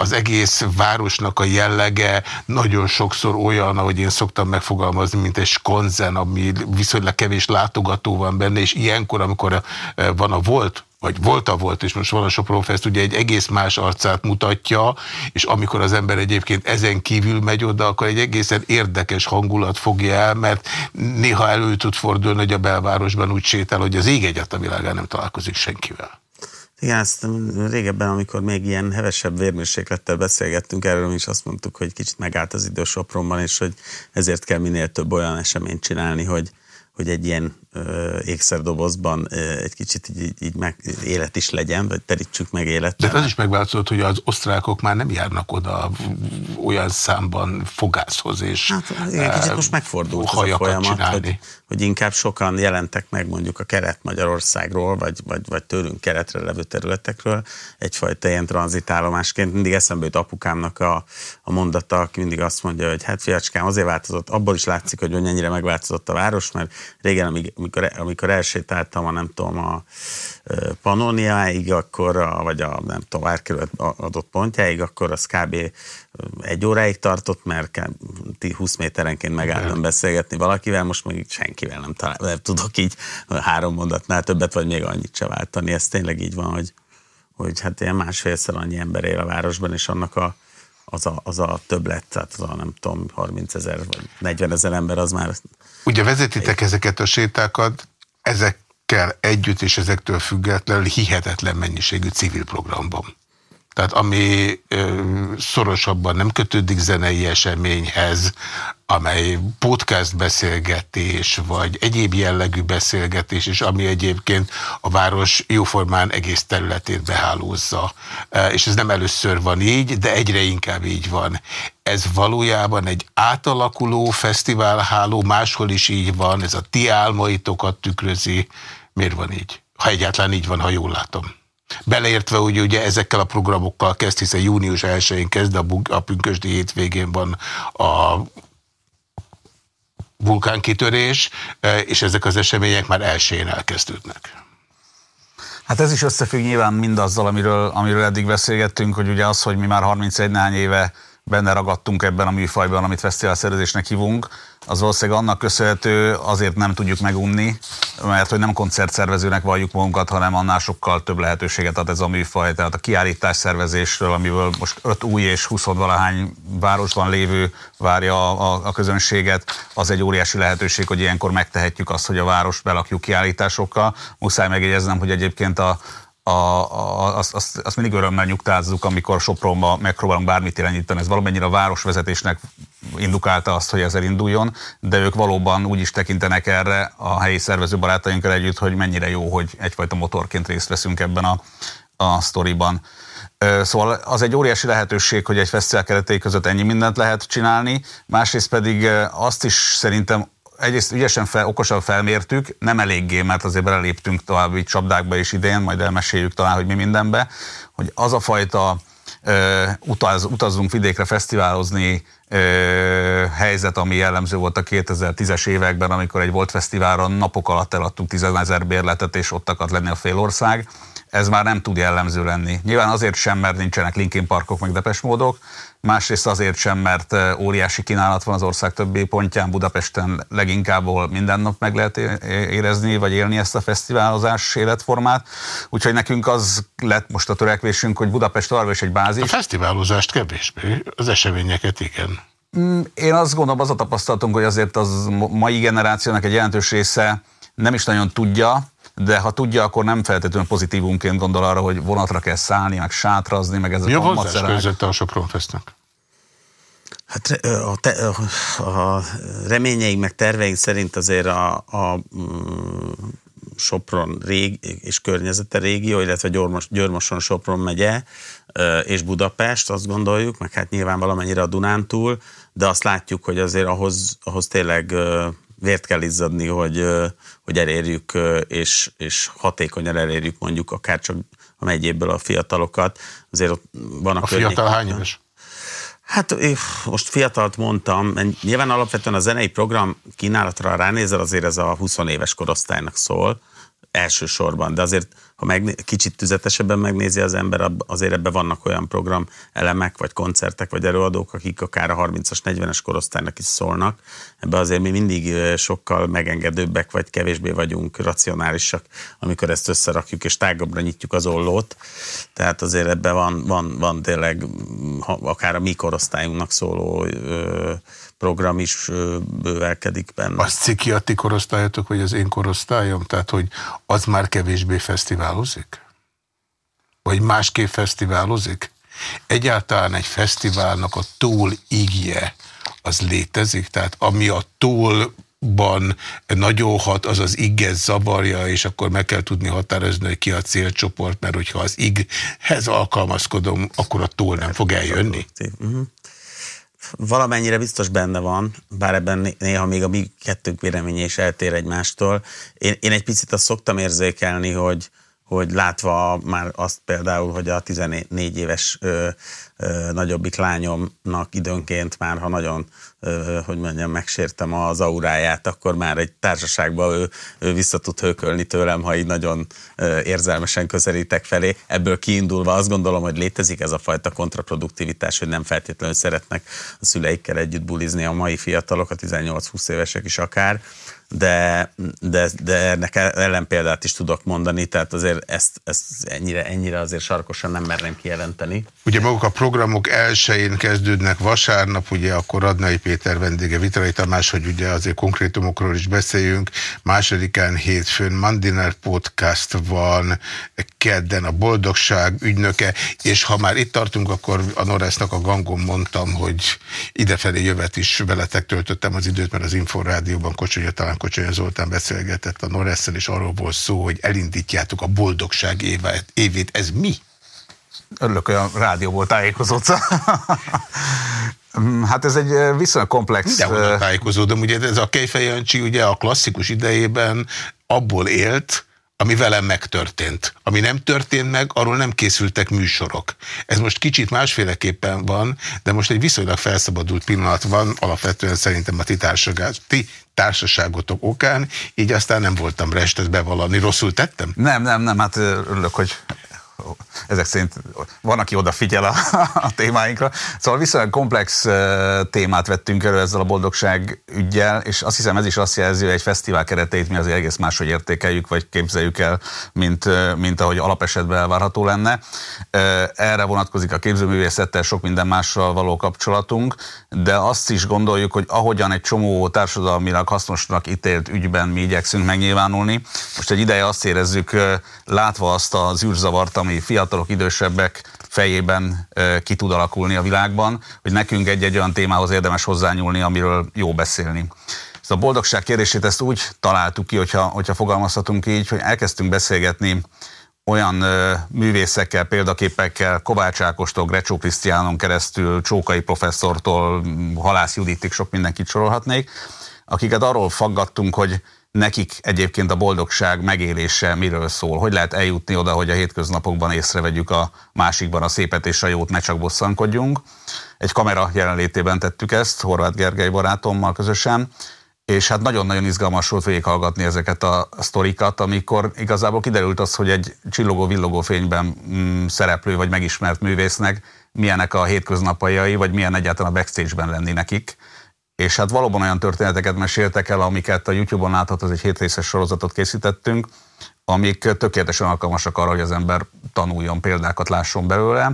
Az egész városnak a jellege nagyon sokszor olyan, ahogy én szoktam megfogalmazni, mint egy skonzen, ami viszonylag kevés látogató van benne, és ilyenkor, amikor van a volt vagy volt a volt, és most van a Sopron Fest, ugye egy egész más arcát mutatja, és amikor az ember egyébként ezen kívül megy oda, akkor egy egészen érdekes hangulat fogja el, mert néha elő tud fordulni, hogy a belvárosban úgy sétál, hogy az ég egyet a világán nem találkozik senkivel. Igen, ezt régebben, amikor még ilyen hevesebb vérmérséklettel beszélgettünk erről, is azt mondtuk, hogy kicsit megállt az idő és hogy ezért kell minél több olyan eseményt csinálni, hogy, hogy egy ilyen ö, ékszerdobozban ö, egy kicsit így, így meg, élet is legyen, vagy terítsük meg életet. De az is megváltozott, hogy az osztrákok már nem járnak oda olyan számban fogászhoz, és hát, igen, kicsit most megfordult a folyamat, hogy, hogy inkább sokan jelentek meg mondjuk a keret Magyarországról, vagy, vagy, vagy tőlünk keretre levő területekről, egyfajta ilyen tranzitállomásként. Mindig eszembe jut apukámnak a, a mondata, aki mindig azt mondja, hogy hát fiacskám, azért változott, abból is látszik, hogy mennyire megváltozott a város, mert régen, amíg amikor, amikor elsétáltam a nem tudom, a Panoniáig, akkor, a, vagy a nem tudom, árkerület adott pontjáig, akkor az kb. egy óráig tartott, mert 20 méterenként megálltam beszélgetni valakivel, most még senkivel nem, talál, nem tudok így három mondatnál többet, vagy még annyit se váltani. Ez tényleg így van, hogy, hogy hát ilyen másfélszer annyi ember él a városban, és annak a, az a, az a többlet, tehát az a nem tudom, 30 ezer vagy 40 ezer ember, az már Ugye vezetitek ezeket a sétákat, ezekkel együtt és ezektől függetlenül hihetetlen mennyiségű civil programban. Tehát ami ö, szorosabban nem kötődik zenei eseményhez, amely podcast beszélgetés, vagy egyéb jellegű beszélgetés, és ami egyébként a város jóformán egész területét behálózza. És ez nem először van így, de egyre inkább így van. Ez valójában egy átalakuló fesztiválháló, máshol is így van, ez a ti álmaitokat tükrözi. Miért van így? Ha egyáltalán így van, ha jól látom. Beleértve, hogy ugye ezekkel a programokkal kezd, hiszen június 1-én kezd, a, a pünkösdi hétvégén van a vulkánkitörés, e, és ezek az események már elsőjén elkezdődnek. Hát ez is összefügg nyilván mindazzal, amiről, amiről eddig beszélgettünk, hogy ugye az, hogy mi már 31 néhány éve benne ragadtunk ebben a műfajban, amit fesztivál szervezésnek hívunk, az valószínűleg annak köszönhető, azért nem tudjuk megunni, mert hogy nem koncertszervezőnek valljuk magunkat, hanem annál sokkal több lehetőséget ad ez a műfaj. Tehát a kiállítás szervezésről, amiből most 5 új és 20 valahány városban lévő várja a, a közönséget, az egy óriási lehetőség, hogy ilyenkor megtehetjük azt, hogy a város belakjuk kiállításokkal. Muszáj megjegyeznem, hogy egyébként a, a, a, azt, azt, azt mindig örömmel nyugtázzuk, amikor Sopronba megpróbálunk bármit irányítani. Ez valamennyire a városvezetésnek indukálta azt, hogy ez elinduljon, de ők valóban úgy is tekintenek erre a helyi szervező barátainkkal együtt, hogy mennyire jó, hogy egyfajta motorként részt veszünk ebben a, a sztoriban. Szóval az egy óriási lehetőség, hogy egy fesztivál keretei között ennyi mindent lehet csinálni, másrészt pedig azt is szerintem egyrészt ügyesen fel, okosan felmértük, nem eléggé, mert azért beleléptünk további csapdákba is idén, majd elmeséljük talán, hogy mi mindenbe, hogy az a fajta ö, utaz, utazzunk vidékre fesztiválozni ö, helyzet, ami jellemző volt a 2010-es években, amikor egy volt fesztiválon napok alatt eladtuk 10 ezer bérletet, és ott akart lenni a félország ez már nem tud jellemző lenni. Nyilván azért sem, mert nincsenek Linkin Parkok, meg Depesmódok, másrészt azért sem, mert óriási kínálat van az ország többi pontján, Budapesten leginkább, ahol minden nap meg lehet érezni, vagy élni ezt a fesztiválozás életformát. Úgyhogy nekünk az lett most a törekvésünk, hogy Budapest továbbra is egy bázis. A fesztiválozást kevésbé, az eseményeket igen. Mm, én azt gondolom, az a tapasztalatunk, hogy azért az mai generációnak egy jelentős része nem is nagyon tudja, de ha tudja, akkor nem feltétlenül pozitívunként gondol arra, hogy vonatra kell szállni, meg sátrazni, meg ezek Mi a hozzásközött a Sopron Festnek? Hát a, te, a reményeink, meg terveink szerint azért a, a mm, Sopron rég, és környezete régió, illetve Györmos, Györmoson Sopron megye és Budapest, azt gondoljuk, meg hát nyilván valamennyire a Dunántúl, de azt látjuk, hogy azért ahhoz, ahhoz tényleg vért kell izzadni, hogy, hogy elérjük, és, és hatékonyan elérjük mondjuk akár csak a megyéből a fiatalokat. Azért ott van a, a fiatal hány éves? Hát most fiatalt mondtam, nyilván alapvetően a zenei program kínálatra ránézel, azért ez a 20 éves korosztálynak szól, elsősorban, de azért ha meg, kicsit tüzetesebben megnézi az ember, azért ebben vannak olyan program elemek, vagy koncertek, vagy előadók, akik akár a 30-as, 40-es korosztálynak is szólnak. Ebbe azért mi mindig sokkal megengedőbbek, vagy kevésbé vagyunk racionálisak, amikor ezt összerakjuk, és tágabbra nyitjuk az ollót. Tehát azért ebben van, van, van tényleg akár a mi korosztályunknak szóló ö, program is bővelkedik benne. Az ciki a ti korosztályatok, vagy az én korosztályom? Tehát, hogy az már kevésbé fesztiválozik? Vagy másképp fesztiválozik? Egyáltalán egy fesztiválnak a túl ígje az létezik? Tehát ami a túl ban nagyon hat, az az igget zavarja, és akkor meg kell tudni határozni, hogy ki a célcsoport, mert hogyha az ighez alkalmazkodom, akkor a túl nem fog eljönni. Mhm. Valamennyire biztos benne van, bár ebben néha még a mi kettőnk véleménye is eltér egymástól. Én, én egy picit azt szoktam érzékelni, hogy, hogy látva már azt például, hogy a 14 éves ö, ö, nagyobbik lányomnak időnként már, ha nagyon, ö, hogy mondjam, megsértem az auráját, akkor már egy társaságban ő, ő vissza tud hőkölni tőlem, ha így nagyon ö, érzelmesen közelítek felé. Ebből kiindulva azt gondolom, hogy létezik ez a fajta kontraproduktivitás, hogy nem feltétlenül szeretnek a szüleikkel együtt bulizni a mai fiatalok, a 18-20 évesek is akár, de, de, de ennek ellenpéldát is tudok mondani, tehát azért ezt, ezt ennyire, ennyire azért sarkosan nem merném kijelenteni. Ugye maguk a programok elsőjén kezdődnek vasárnap, ugye akkor Radnai Péter vendége Vitrai Tamás, hogy ugye azért konkrétumokról is beszéljünk, másodikán hétfőn Mandiner Podcast van, kedden a Boldogság ügynöke, és ha már itt tartunk, akkor a Noresznak a gangon mondtam, hogy idefelé jövet is veletek töltöttem az időt, mert az Inforádióban Kocsolya talán Kocsolya Zoltán beszélgetett a Noresszel, és arról volt szó, hogy elindítjátok a boldogság évét. évét. Ez mi? Örülök, a rádióból tájékozott. Hát ez egy eh, viszonylag komplex... Mindenhol tájékozódom, ugye ez a Kejfej Jancsi ugye a klasszikus idejében abból élt, ami velem megtörtént. Ami nem történt meg, arról nem készültek műsorok. Ez most kicsit másféleképpen van, de most egy viszonylag felszabadult pillanat van, alapvetően szerintem a ti, ti társaságotok okán, így aztán nem voltam restet bevallani. Rosszul tettem? Nem, nem, nem, hát örülök, hogy ezek szerint van, aki odafigyel a, a témáinkra. Szóval viszonylag komplex témát vettünk elő ezzel a boldogság ügyjel, és azt hiszem ez is azt jelzi, hogy egy fesztivál kereteit mi azért egész máshogy értékeljük, vagy képzeljük el, mint, mint ahogy alapesetben elvárható lenne. Erre vonatkozik a képzőművészettel sok minden mással való kapcsolatunk, de azt is gondoljuk, hogy ahogyan egy csomó társadalmilag hasznosnak ítélt ügyben mi igyekszünk megnyilvánulni, most egy ideje azt érezzük, látva azt az űrzavart, ami fiatalok, idősebbek fejében ki tud alakulni a világban, hogy nekünk egy-egy olyan témához érdemes hozzányúlni, amiről jó beszélni. Ezt a boldogság kérdését ezt úgy találtuk ki, hogyha, hogyha fogalmazhatunk így, hogy elkezdtünk beszélgetni olyan ö, művészekkel, példaképekkel, Kovács Ákostól, Grecsó Krisztiánon keresztül, Csókai professzortól, Halász Juditig sok mindenkit sorolhatnék, akiket arról faggattunk, hogy nekik egyébként a boldogság megélése miről szól? Hogy lehet eljutni oda, hogy a hétköznapokban észrevegyük a másikban a szépet és a jót, ne csak bosszankodjunk? Egy kamera jelenlétében tettük ezt, Horváth Gergely barátommal közösen, és hát nagyon-nagyon izgalmas volt végighallgatni ezeket a sztorikat, amikor igazából kiderült az, hogy egy csillogó-villogó fényben mm, szereplő vagy megismert művésznek milyenek a hétköznapjai, vagy milyen egyáltalán a backstage-ben lenni nekik és hát valóban olyan történeteket meséltek el, amiket a YouTube-on látható, egy hétrészes sorozatot készítettünk, amik tökéletesen alkalmasak arra, hogy az ember tanuljon, példákat lásson belőle.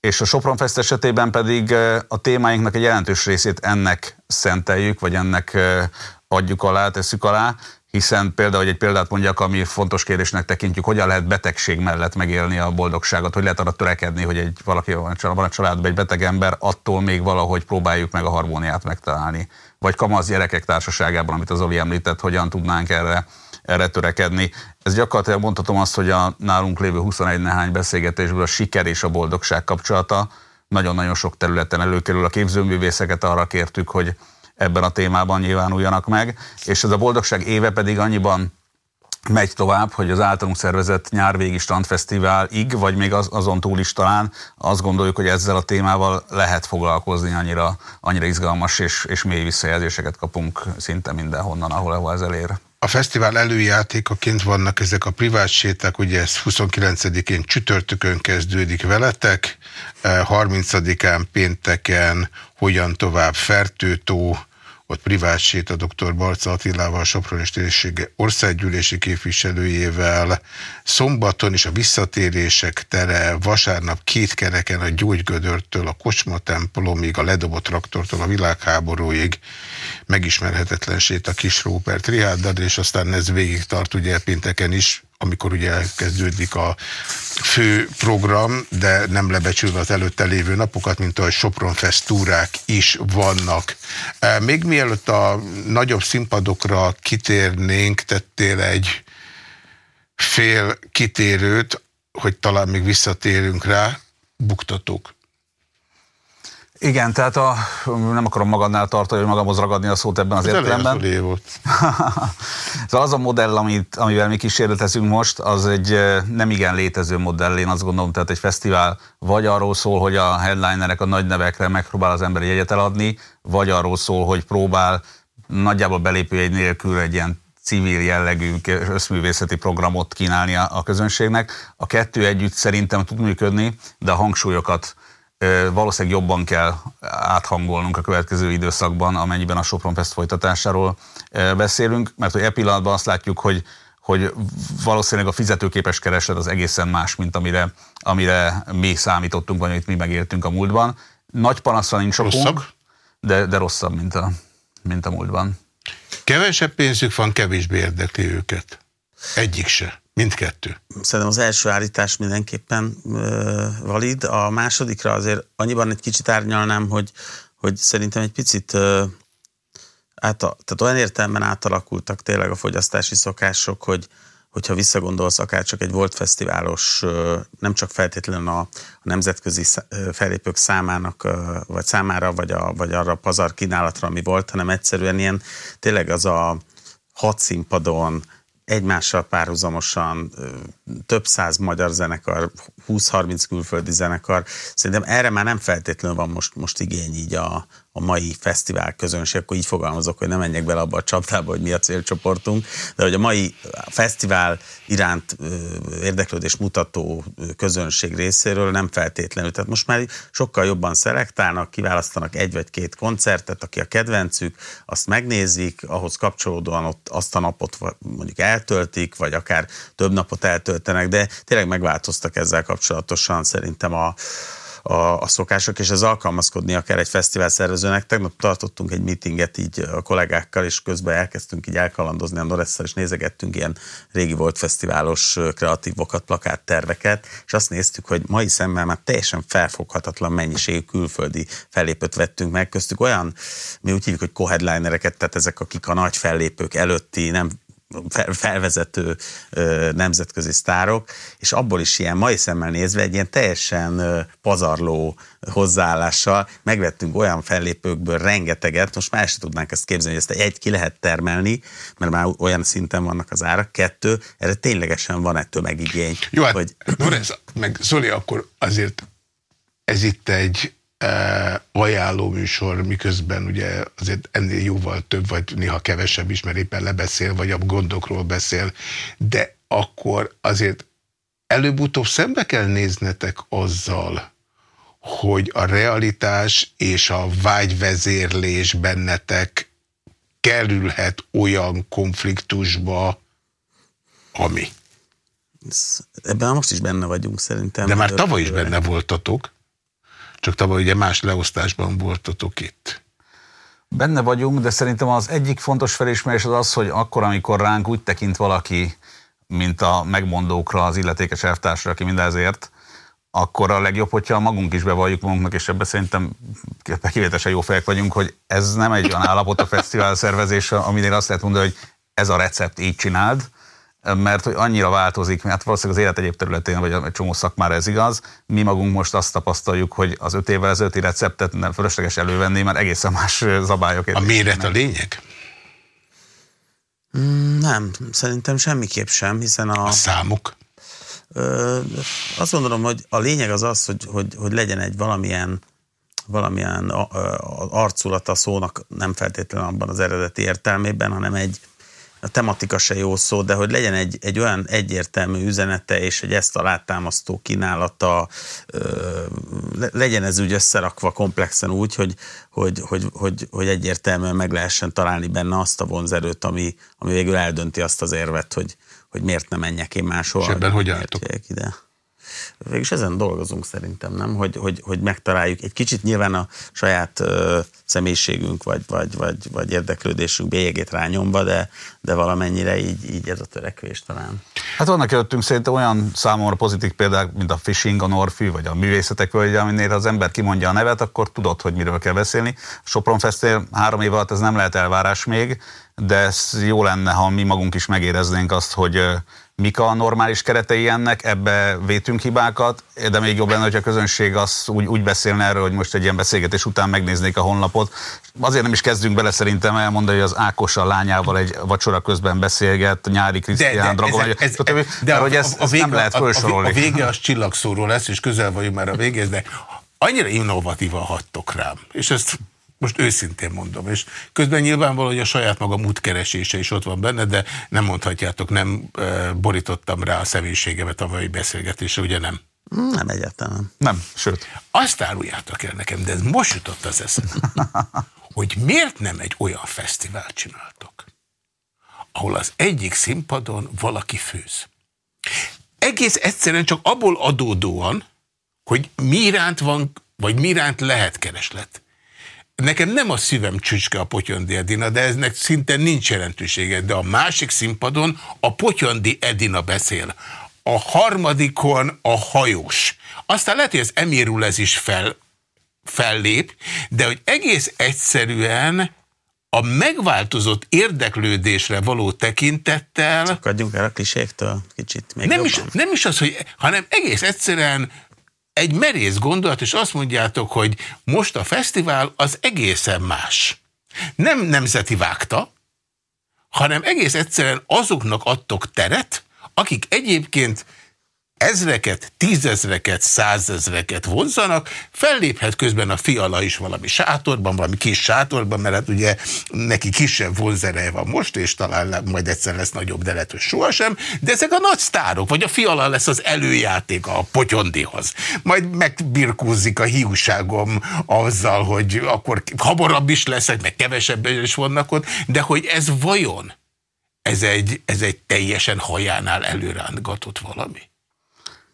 És a Sopron Fest esetében pedig eh, a témáinknak egy jelentős részét ennek szenteljük, vagy ennek eh, adjuk alá, tesszük alá, hiszen például, hogy egy példát mondjak, ami fontos kérdésnek tekintjük, hogyan lehet betegség mellett megélni a boldogságot, hogy lehet arra törekedni, hogy egy valaki van a családban egy beteg ember, attól még valahogy próbáljuk meg a harmóniát megtalálni. Vagy kamasz gyerekek társaságában, amit az Oli említett, hogyan tudnánk erre, erre törekedni. Ez gyakorlatilag mondhatom azt, hogy a nálunk lévő 21 nehány beszélgetésből a siker és a boldogság kapcsolata nagyon-nagyon sok területen előkerül. A képzőművészeket arra kértük, hogy ebben a témában nyilvánuljanak meg, és ez a boldogság éve pedig annyiban megy tovább, hogy az általunk szervezett nyárvégi ig, vagy még az, azon túl is talán azt gondoljuk, hogy ezzel a témával lehet foglalkozni, annyira, annyira izgalmas és, és mély visszajelzéseket kapunk szinte mindenhonnan, ahol, ahol ez elér. A fesztivál előjátékaként vannak ezek a privát séták, ugye ez 29-én csütörtökön kezdődik veletek, 30-án pénteken hogyan tovább Fertőtó, ott privát sét a dr. Barca Attilával, Sopron és térsége országgyűlési képviselőjével, szombaton is a visszatérések tere, vasárnap két kereken a gyógygödörtől, a kocsma templomig, a ledobott traktortól a világháborúig, megismerhetetlensét a kis Róper Triáddal, és aztán ez végig tart ugye pénteken is, amikor ugye elkezdődik a fő program, de nem lebecsülve az előtte lévő napokat, mint ahogy Sopron Fest túrák is vannak. E, még mielőtt a nagyobb színpadokra kitérnénk, tettél egy fél kitérőt, hogy talán még visszatérünk rá, buktatók. Igen, tehát a, nem akarom magadnál tartani, hogy magamhoz ragadni a szót ebben az, az értelemben. volt. szóval az a modell, amit, amivel mi kísérletezünk most, az egy nem igen létező modell, én azt gondolom, tehát egy fesztivál vagy arról szól, hogy a headlinerek a nagy nevekre megpróbál az ember jegyet eladni, vagy arról szól, hogy próbál nagyjából belépő egy nélkül egy ilyen civil jellegű összművészeti programot kínálni a közönségnek. A kettő együtt szerintem tud működni, de a hangsúlyokat valószínűleg jobban kell áthangolnunk a következő időszakban, amennyiben a Sopron Fest folytatásáról beszélünk, mert hogy e pillanatban azt látjuk, hogy hogy valószínűleg a fizetőképes kereslet az egészen más, mint amire, amire mi számítottunk, vagy amit mi megéltünk a múltban. Nagy panaszra nincs okunk, de, de rosszabb, mint a, mint a múltban. Kevesebb pénzük van, kevésbé érdekli őket. Egyik se. Mindkettő. Szerintem az első állítás mindenképpen valid. A másodikra azért annyiban egy kicsit árnyalnám, hogy, hogy szerintem egy picit ö, át, tehát olyan értelemben átalakultak tényleg a fogyasztási szokások, hogy, hogyha visszagondolsz, akár csak egy volt fesztiválos, nem csak feltétlenül a, a nemzetközi fellépők számának, vagy számára, vagy, a, vagy arra a pazar kínálatra, ami volt, hanem egyszerűen ilyen tényleg az a hat színpadon, egymással párhuzamosan több száz magyar zenekar, 20-30 külföldi zenekar. Szerintem erre már nem feltétlenül van most, most igény így a, a mai fesztivál közönség, akkor így fogalmazok, hogy nem menjek bele abba a csapdába, hogy mi a célcsoportunk, de hogy a mai fesztivál iránt érdeklődés mutató közönség részéről nem feltétlenül. Tehát most már sokkal jobban szelektálnak, kiválasztanak egy vagy két koncertet, aki a kedvencük, azt megnézik, ahhoz kapcsolódóan ott azt a napot mondjuk eltöltik, vagy akár több napot eltöltenek, de tényleg megváltoztak ezzel kapcsolatosan szerintem a, a, a szokások, és ez alkalmazkodnia kell egy fesztivál szervezőnek. Tegnap tartottunk egy meetinget így a kollégákkal, és közben elkezdtünk így elkalandozni a Noresszel, és nézegettünk ilyen régi volt fesztiválos kreatívokat, plakát terveket, és azt néztük, hogy mai szemmel már teljesen felfoghatatlan mennyiségű külföldi fellépőt vettünk meg, köztük olyan, mi úgy hívjuk, hogy co-headlinereket, tehát ezek, akik a nagy fellépők előtti, nem felvezető nemzetközi sztárok, és abból is ilyen mai szemmel nézve egy ilyen teljesen pazarló hozzáállással megvettünk olyan fellépőkből rengeteget, most már sem tudnánk ezt képzelni, hogy ezt egy ki lehet termelni, mert már olyan szinten vannak az árak. Kettő, erre ténylegesen van ettől megigény. Jó, hát, hogy... Lorenz, meg Zoli, akkor azért ez itt egy ajánló műsor, miközben ugye azért ennél jóval több, vagy néha kevesebb is, mert éppen lebeszél, vagy a gondokról beszél, de akkor azért előbb-utóbb szembe kell néznetek azzal, hogy a realitás és a vágyvezérlés bennetek kerülhet olyan konfliktusba, ami. Ebben most is benne vagyunk szerintem. De már tavaly is benne voltatok. Csak tavaly ugye más leosztásban voltatok itt. Benne vagyunk, de szerintem az egyik fontos felismerés az az, hogy akkor, amikor ránk úgy tekint valaki, mint a megmondókra, az illetékes elvtársra, aki mindezért, akkor a legjobb, hogyha magunk is bevalljuk magunknak, és ebben szerintem kivételesen jó fejek vagyunk, hogy ez nem egy olyan állapot a fesztivál szervezése, aminél azt lehet mondani, hogy ez a recept így csináld, mert hogy annyira változik, mert valószínűleg az élet egyéb területén, vagy egy csomó szakmára ez igaz. Mi magunk most azt tapasztaljuk, hogy az öt évvel ezelőtti receptet nem fölösleges elővenni, mert egészen más zabályok. A méret a lényeg? Mm, nem, szerintem semmiképp sem, hiszen a... A számok? Ö, azt gondolom, hogy a lényeg az az, hogy, hogy, hogy legyen egy valamilyen valamilyen arculata szónak nem feltétlenül abban az eredeti értelmében, hanem egy, a tematika se jó szó, de hogy legyen egy, egy olyan egyértelmű üzenete, és egy ezt alátámasztó kínálata, legyen ez úgy összerakva komplexen úgy, hogy, hogy, hogy, hogy, hogy egyértelműen meg lehessen találni benne azt a vonzerőt, ami, ami végül eldönti azt az érvet, hogy, hogy miért nem menjek én máshol. És ebben hogy álltok? Ide végülis ezen dolgozunk szerintem, nem? Hogy, hogy, hogy megtaláljuk egy kicsit nyilván a saját ö, személyiségünk vagy, vagy, vagy, vagy érdeklődésünk bélyegét rányomva, de, de valamennyire így, így ez a törekvés talán. Hát vannak előttünk szerintem olyan számomra pozitív példák, mint a Fishing, a Norfű, vagy a művészetek völgye, aminél az ember kimondja a nevet, akkor tudod, hogy miről kell beszélni. Sopron Fesztivál három év alatt ez nem lehet elvárás még, de ez jó lenne, ha mi magunk is megéreznénk azt, hogy mik a normális keretei ennek, ebbe vétünk hibákat, de még jobb lenne, hogy a közönség az úgy, úgy beszélne erről, hogy most egy ilyen beszélgetés után megnéznék a honlapot. Azért nem is kezdünk bele szerintem elmondani, hogy az Ákos a lányával egy vacsora közben beszélget, nyári Krisztián Dragon, ez, ez, de, de hogy ez, a, a vége, nem lehet felsorolni. A, a vége az csillagszóró lesz, és közel vagyunk már a végéhez, de annyira innovatívan hattok rám, és ezt most őszintén mondom, és közben nyilvánvaló, hogy a saját magam útkeresése is ott van benne, de nem mondhatjátok, nem uh, borítottam rá a személyiségemet a mai beszélgetésre, ugye nem? Nem egyáltalán. Nem, sőt. Azt áruljátok el nekem, de ez most jutott az eszembe, hogy miért nem egy olyan fesztivált csináltok, ahol az egyik színpadon valaki főz. Egész egyszerűen csak abból adódóan, hogy mi iránt van, vagy mi iránt lehet kereslet. Nekem nem a szívem csücske a Potyondi Edina, de eznek szinte nincs jelentősége. De a másik színpadon a Potyondi Edina beszél. A harmadikon a hajós. Aztán lehet, hogy az Emirul ez is fel, fellép, de hogy egész egyszerűen a megváltozott érdeklődésre való tekintettel... Csak adjunk el a kliséktől kicsit még nem is, nem is az, hogy, hanem egész egyszerűen egy merész gondolat, és azt mondjátok, hogy most a fesztivál az egészen más. Nem nemzeti vágta, hanem egész egyszerűen azoknak adtok teret, akik egyébként ezreket, tízezreket, százezreket vonzanak, felléphet közben a fiala is valami sátorban, valami kis sátorban, mert hát ugye neki kisebb vonzereje van most, és talán majd egyszer lesz nagyobb, de lehet, hogy sohasem, de ezek a nagy sztárok, vagy a fiala lesz az előjáték a potyondihoz. Majd megbirkózik a hiúságom azzal, hogy akkor hamarabb is leszek, meg kevesebb is vannak ott, de hogy ez vajon, ez egy, ez egy teljesen hajánál előrángatott valami?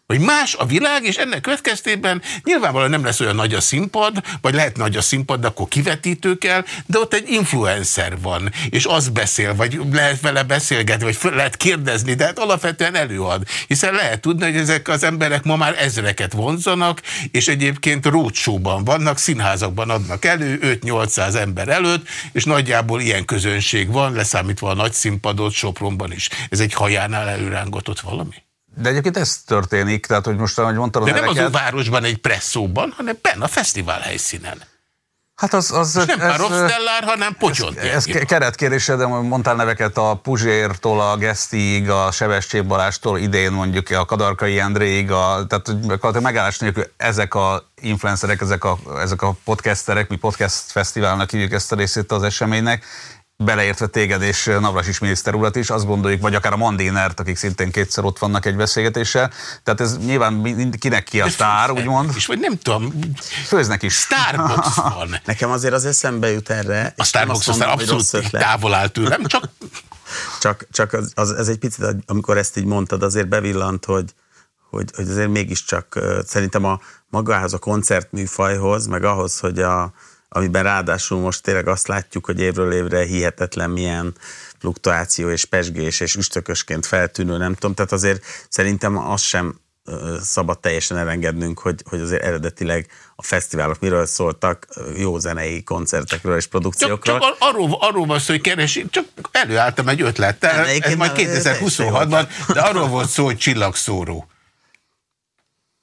Hogy más a világ, és ennek következtében nyilvánvalóan nem lesz olyan nagy a színpad, vagy lehet nagy a színpad, de akkor kivetítő kell, de ott egy influencer van, és az beszél, vagy lehet vele beszélgetni, vagy lehet kérdezni, de hát alapvetően előad. Hiszen lehet tudni, hogy ezek az emberek ma már ezreket vonzanak, és egyébként rócsóban vannak, színházakban adnak elő, 5-800 ember előtt, és nagyjából ilyen közönség van, leszámítva a nagy színpadot Sopronban is. Ez egy hajánál előrángatott valami? De egyébként ez történik, tehát hogy most, ahogy mondtad az De nem az a városban egy presszóban, hanem benne a fesztivál helyszínen. Hát az, az, És nem ez, Stellár, hanem Pocsont. Ez, ez keretkérdése, de mondtál neveket a Puzsértól, a Gesztig, a Sebesség Balástól, idén mondjuk a Kadarkai Endréig, a, tehát megállás nélkül ezek a influencerek, ezek a, ezek a podcasterek, mi podcast fesztiválnak hívjuk ezt a részét az eseménynek, beleértve téged és Navrasis miniszter urat is, azt gondoljuk, vagy akár a Mandinert, akik szintén kétszer ott vannak egy beszélgetéssel. Tehát ez nyilván kinek ki a sztár, úgymond. És vagy nem tudom. Főznek is. Starbox van. Nekem azért az eszembe jut erre. A Starbox aztán abszolút távol áll tőlem, csak... csak, csak az, az, ez egy picit, amikor ezt így mondtad, azért bevillant, hogy, hogy, hogy azért mégiscsak szerintem a magához a koncertműfajhoz, meg ahhoz, hogy a, amiben ráadásul most tényleg azt látjuk, hogy évről évre hihetetlen milyen fluktuáció és pesgés és üstökösként feltűnő, nem tudom, tehát azért szerintem az sem szabad teljesen elengednünk, hogy, hogy azért eredetileg a fesztiválok miről szóltak, jó zenei koncertekről és produkciókról. Csak, csak arról, arról van szó, hogy keresi, csak előálltam egy ötlettel, ez majd 2026-ban, de arról volt szó, hogy csillagszóró.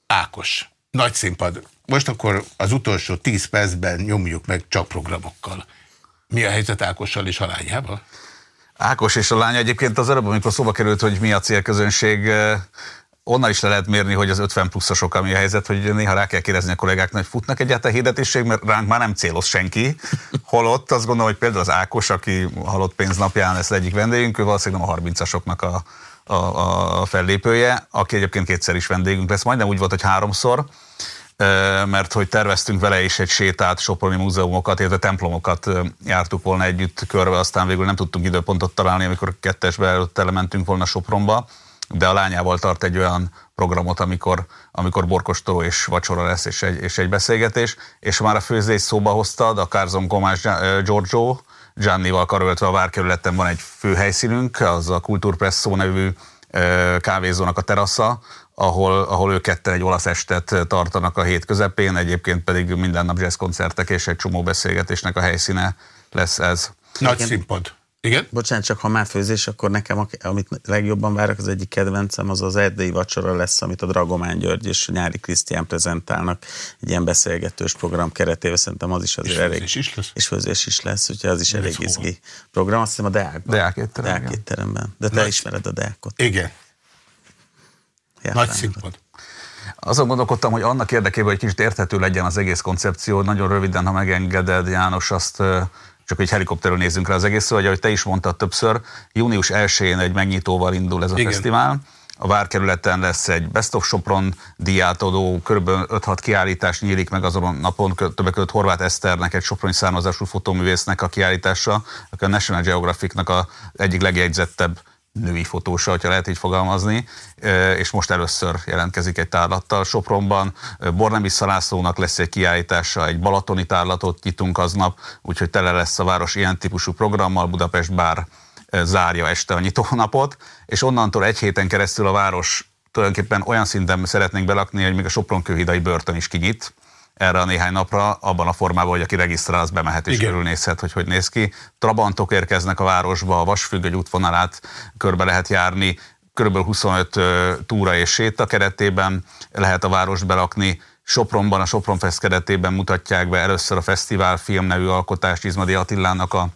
Ákos, nagy színpad, most akkor az utolsó tíz percben nyomjuk meg csak programokkal. Mi a helyzet Ákossal és a lányával? Ákos és a lánya egyébként az előbb, amikor szóba került, hogy mi a célközönség, eh, onnan is le lehet mérni, hogy az 50 pluszosok, ami a helyzet, hogy néha rá kell kérdezni a kollégáknak, hogy futnak egyáltalán hirdetéség, mert ránk már nem céloz senki. Holott azt gondolom, hogy például az Ákos, aki halott pénznapján lesz egyik vendégünk, ő valószínűleg nem a 30-asoknak a, a, a fellépője, aki egyébként kétszer is vendégünk lesz. Majdnem úgy volt, hogy háromszor mert hogy terveztünk vele is egy sétát, Soproni múzeumokat, illetve templomokat jártuk volna együtt körbe, aztán végül nem tudtunk időpontot találni, amikor kettesbe előtt elementünk volna Sopronba, de a lányával tart egy olyan programot, amikor, amikor borkostoló és vacsora lesz, és egy, és egy beszélgetés, és már a főzés szóba hoztad, a Kárzom Gomás Giorgio, Giannival karöltve a várkerületen van egy főhelyszínünk, az a Kultúrpresszó nevű kávézónak a terasza, ahol, ahol ők ketten egy olasz estet tartanak a hét közepén, egyébként pedig minden nap jazzkoncertek és egy csomó beszélgetésnek a helyszíne lesz ez. Nagy színpad. Igen? Bocsánat, csak ha már főzés, akkor nekem, amit legjobban várok, az egyik kedvencem, az az erdei vacsora lesz, amit a Dragomán György és Nyári Krisztián prezentálnak egy ilyen beszélgetős program keretében. Szerintem az is azért és elég. is lesz? És főzés is lesz, úgyhogy az is Mi elég izgi program. Azt hiszem a Deákban. Deák étterem, Deák igen. étteremben. De te Nagy- ismered a Deákot. Igen. Jártál. Nagy színpad. Azon gondolkodtam, hogy annak érdekében, hogy kicsit érthető legyen az egész koncepció, nagyon röviden, ha megengeded, János, azt csak egy helikopterről nézzünk rá az egészről, hogy ahogy te is mondtad többször, június 1-én egy megnyitóval indul ez a Igen. fesztivál. A várkerületen lesz egy Best of Sopron díjátadó, kb. 5-6 kiállítás nyílik meg azon a napon, többek között Horváth Eszternek, egy soproni származású fotóművésznek a kiállítása, aki a National Geographicnak a egyik legjegyzettebb női fotósa, ha lehet így fogalmazni, és most először jelentkezik egy tárlattal. Sopronban. Bornemis Szalászlónak lesz egy kiállítása, egy balatoni tárlatot nyitunk aznap, úgyhogy tele lesz a város ilyen típusú programmal, Budapest bár zárja este a nyitónapot, és onnantól egy héten keresztül a város tulajdonképpen olyan szinten szeretnénk belakni, hogy még a Sopronkőhidai börtön is kinyit erre a néhány napra, abban a formában, hogy aki regisztrál, az bemehet és Igen. körülnézhet, hogy hogy néz ki. Trabantok érkeznek a városba, a Vasfüggöny útvonalát körbe lehet járni, körülbelül 25 ö, túra és séta keretében lehet a várost belakni. Sopronban, a Sopron Fest keretében mutatják be először a Fesztivál film nevű alkotást Izmadi Attilának a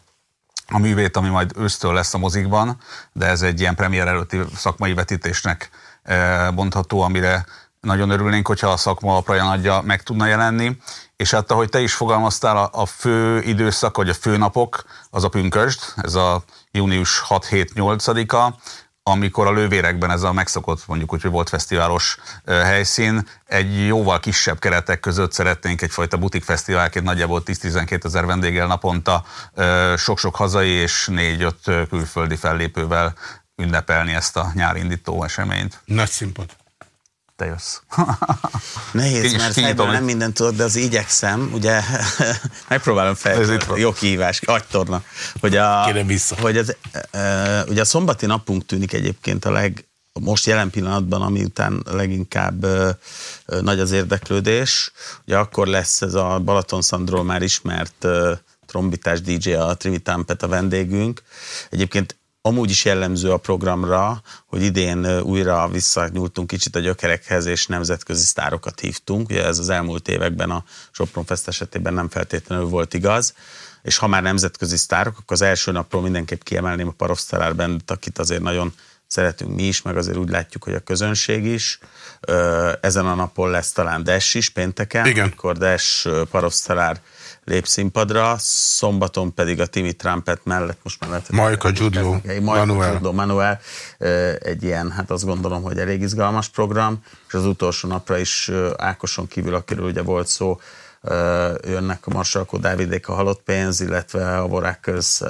a művét, ami majd ősztől lesz a mozikban, de ez egy ilyen premier előtti szakmai vetítésnek mondható, amire nagyon örülnénk, hogyha a szakma a Prajanadja meg tudna jelenni. És hát ahogy te is fogalmaztál, a, a fő időszak, vagy a főnapok, az a pünkösd, ez a június 6-7-8-a, amikor a lővérekben ez a megszokott, mondjuk úgy, hogy volt fesztiválos helyszín, egy jóval kisebb keretek között szeretnénk egyfajta butikfesztiválként nagyjából 10-12 ezer vendéggel naponta sok-sok hazai és 4-5 külföldi fellépővel ünnepelni ezt a nyárindító eseményt. Nagy színpad. Te jössz. Nehéz, Kinyi- mert fejből nem mindent tudok, de az igyekszem, ugye megpróbálom Ez fel, itt van. jó kihívás, agytorna, hogy a, Kérem vissza. hogy az, e, ugye a szombati napunk tűnik egyébként a leg, most jelen pillanatban, ami után leginkább ö, ö, nagy az érdeklődés. Ugye akkor lesz ez a Balaton Szandról már ismert ö, trombitás DJ, a Trivitampet a vendégünk. Egyébként amúgy is jellemző a programra, hogy idén újra visszanyúltunk kicsit a gyökerekhez, és nemzetközi sztárokat hívtunk. Ugye ez az elmúlt években a Sopron Fest esetében nem feltétlenül volt igaz. És ha már nemzetközi sztárok, akkor az első napról mindenképp kiemelném a Parovsztalár Bandit, akit azért nagyon szeretünk mi is, meg azért úgy látjuk, hogy a közönség is. Ezen a napon lesz talán Dash is pénteken, Igen. akkor Dash ö, Parovsztalár lép színpadra, szombaton pedig a Timmy Trumpet mellett most már lehet, Majka Majka Manuel. Judlo, Manuel, egy ilyen, hát azt gondolom, hogy elég izgalmas program, és az utolsó napra is Ákoson kívül, akiről ugye volt szó, jönnek a Marsalkó Dávidék a halott pénz, illetve a köz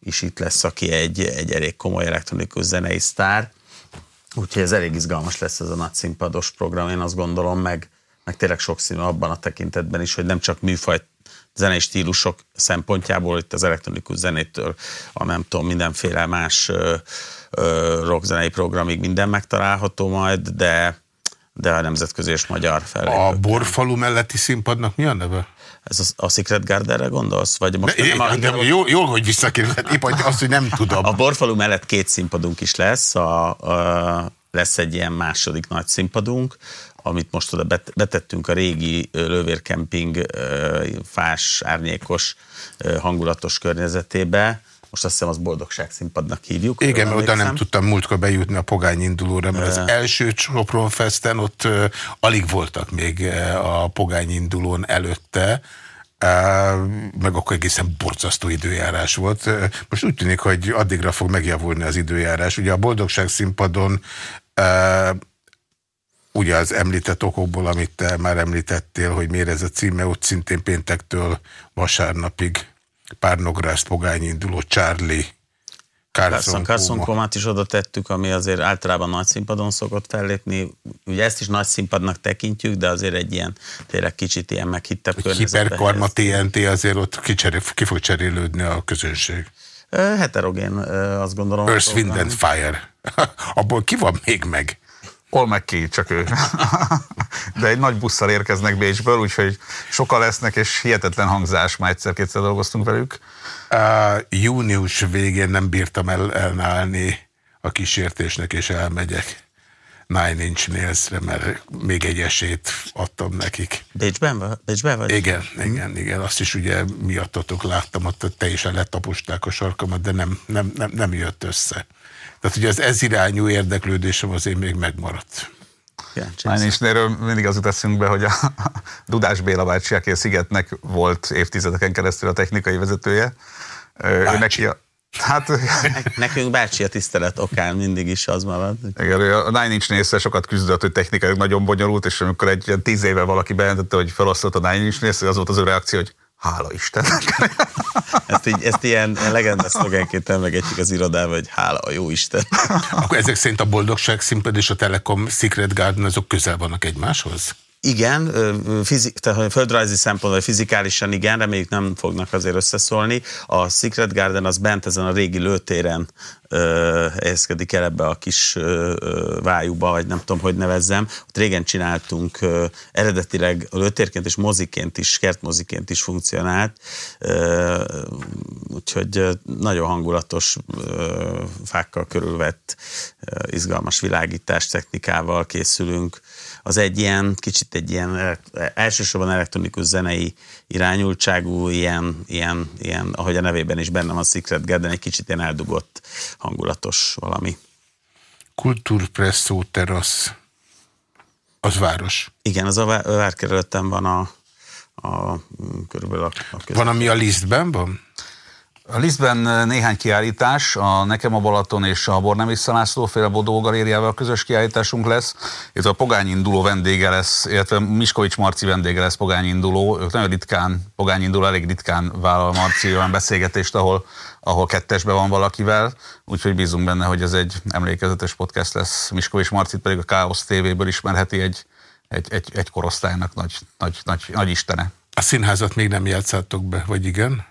is itt lesz, aki egy, egy elég komoly elektronikus zenei sztár. Úgyhogy ez elég izgalmas lesz ez a nagy színpados program, én azt gondolom, meg, meg tényleg sokszínű abban a tekintetben is, hogy nem csak műfaj zenei stílusok szempontjából, itt az elektronikus zenétől, a nem tudom, mindenféle más rockzenei programig minden megtalálható majd, de, de a nemzetközi és magyar A fellépők. borfalu melletti színpadnak mi a neve? Ez a, a Secret Gardenre gondolsz? Vagy most De, nem a, de, jó, jól, hogy visszakerülhet. Épp azt, hogy nem tudom. A Borfalu mellett két színpadunk is lesz, a, a, lesz egy ilyen második nagy színpadunk, amit most oda bet- betettünk a régi lövérkemping fás, árnyékos, hangulatos környezetébe. Most azt hiszem, az boldogság színpadnak hívjuk. Igen, mert oda nem tudtam múltkor bejutni a pogány indulóra, mert az első Sopron Festen ott alig voltak még a pogány indulón előtte, meg akkor egészen borzasztó időjárás volt. Most úgy tűnik, hogy addigra fog megjavulni az időjárás. Ugye a boldogság színpadon ugye az említett okokból, amit te már említettél, hogy miért ez a címe, ott szintén péntektől vasárnapig Párnogrász pogány induló Charlie Carson, Carson. Komát is oda tettük, ami azért általában nagy színpadon szokott fellépni. Ugye ezt is nagy színpadnak tekintjük, de azért egy ilyen tényleg kicsit ilyen meghittebb környezetbe Hiperkarma TNT azért ott kicserél, ki fog cserélődni a közönség. Heterogén, azt gondolom. Earth, Wind and Fire. Abból ki van még meg? Olmec ki, csak ő. De egy nagy busszal érkeznek Bécsből, úgyhogy sokan lesznek, és hihetetlen hangzás, már egyszer-kétszer dolgoztunk velük. Uh, június végén nem bírtam el, elnálni a kísértésnek, és elmegyek. Nine Inch nails mert még egy esélyt adtam nekik. Bécsben, Bécsben vagy? Igen, igen, igen. Azt is ugye miattatok láttam, ott teljesen letaposták a sarkamat, de nem, nem, nem, nem jött össze. Tehát ugye az ez irányú érdeklődésem azért még megmaradt. Nine Inch Nailről mindig az teszünk be, hogy a Dudás Béla bácsi, aki a Szigetnek volt évtizedeken keresztül a technikai vezetője, ő neki a, Hát, Nekünk bácsi a tisztelet okán mindig is az marad. Igen, a Nine Inch nails sokat küzdött, hogy technikai nagyon bonyolult, és amikor egy ilyen tíz éve valaki bejelentette, hogy felosztott a Nine Inch Nails, az volt az ő reakció, hogy hála Istennek. ezt, így, ezt ilyen legendás szlogenként emlegetjük az irodában, hogy hála a jó Isten. Akkor ezek szerint a Boldogság Színpad és a Telekom Secret Garden azok közel vannak egymáshoz? Igen, fizik, tehát földrajzi szempontból, fizikálisan igen, reméljük nem fognak azért összeszólni. A Secret Garden az bent ezen a régi lőtéren helyezkedik el ebbe a kis ö, vájúba, vagy nem tudom, hogy nevezzem. Ott régen csináltunk ö, eredetileg lőtérként és moziként is, kertmoziként is funkcionált, ö, úgyhogy nagyon hangulatos ö, fákkal körülvett ö, izgalmas világítás technikával készülünk az egy ilyen, kicsit egy ilyen elsősorban elektronikus zenei irányultságú, ilyen, ilyen, ilyen ahogy a nevében is benne van Secret Garden, egy kicsit ilyen eldugott, hangulatos valami. Kultúrpresszó terasz. Az város. Igen, az a várkerületen van a, a körülbelül a, a Van, ami a listben van? A Lisztben néhány kiállítás, a Nekem a Balaton és a Bornem Visszalászló féle Bodó galériával közös kiállításunk lesz, illetve a Pogány induló vendége lesz, illetve Miskovics Marci vendége lesz Pogány induló. Ők nagyon ritkán, Pogány induló elég ritkán vállal Marci olyan beszélgetést, ahol, ahol kettesben van valakivel, úgyhogy bízunk benne, hogy ez egy emlékezetes podcast lesz. Miskovics Marcit pedig a Káosz TV-ből ismerheti egy, egy, egy, egy korosztálynak nagy, nagy, nagy, nagy istene. A színházat még nem játszottok be, vagy igen?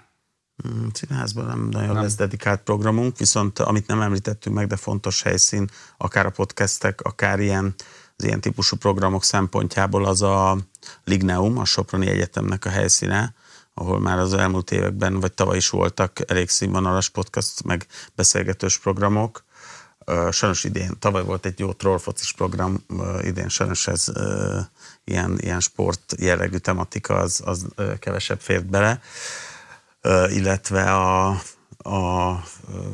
Mm, színházban nem nagyon nem. lesz dedikált programunk, viszont amit nem említettünk meg, de fontos helyszín, akár a podcastek, akár ilyen, az ilyen típusú programok szempontjából az a Ligneum, a Soproni Egyetemnek a helyszíne, ahol már az elmúlt években, vagy tavaly is voltak elég színvonalas podcast, meg beszélgetős programok. Sajnos idén, tavaly volt egy jó trollfocis program, idén sajnos ez ilyen, ilyen sport jellegű tematika, az, az kevesebb fért bele illetve a, a,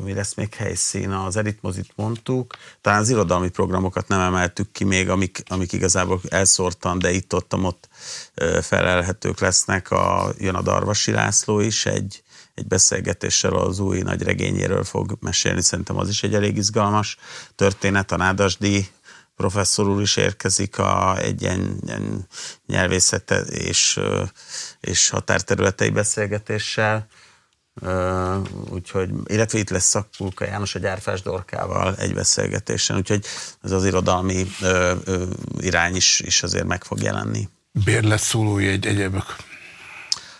mi lesz még helyszín, az Eritmozit mondtuk, talán az irodalmi programokat nem emeltük ki még, amik, amik igazából elszórtan, de itt-ott ott felelhetők lesznek. A, jön a Darvasi László is, egy, egy beszélgetéssel az új nagy regényéről fog mesélni, szerintem az is egy elég izgalmas történet, a Nádasdi professzor úr is érkezik a, egy ilyen, ilyen nyelvészete és, és határterületei beszélgetéssel. úgyhogy, illetve itt lesz Szakpulka János a Gyárfás Dorkával egy beszélgetésen, úgyhogy ez az irodalmi ö, ö, irány is, is azért meg fog jelenni. Bérlet szólói egy egyebek.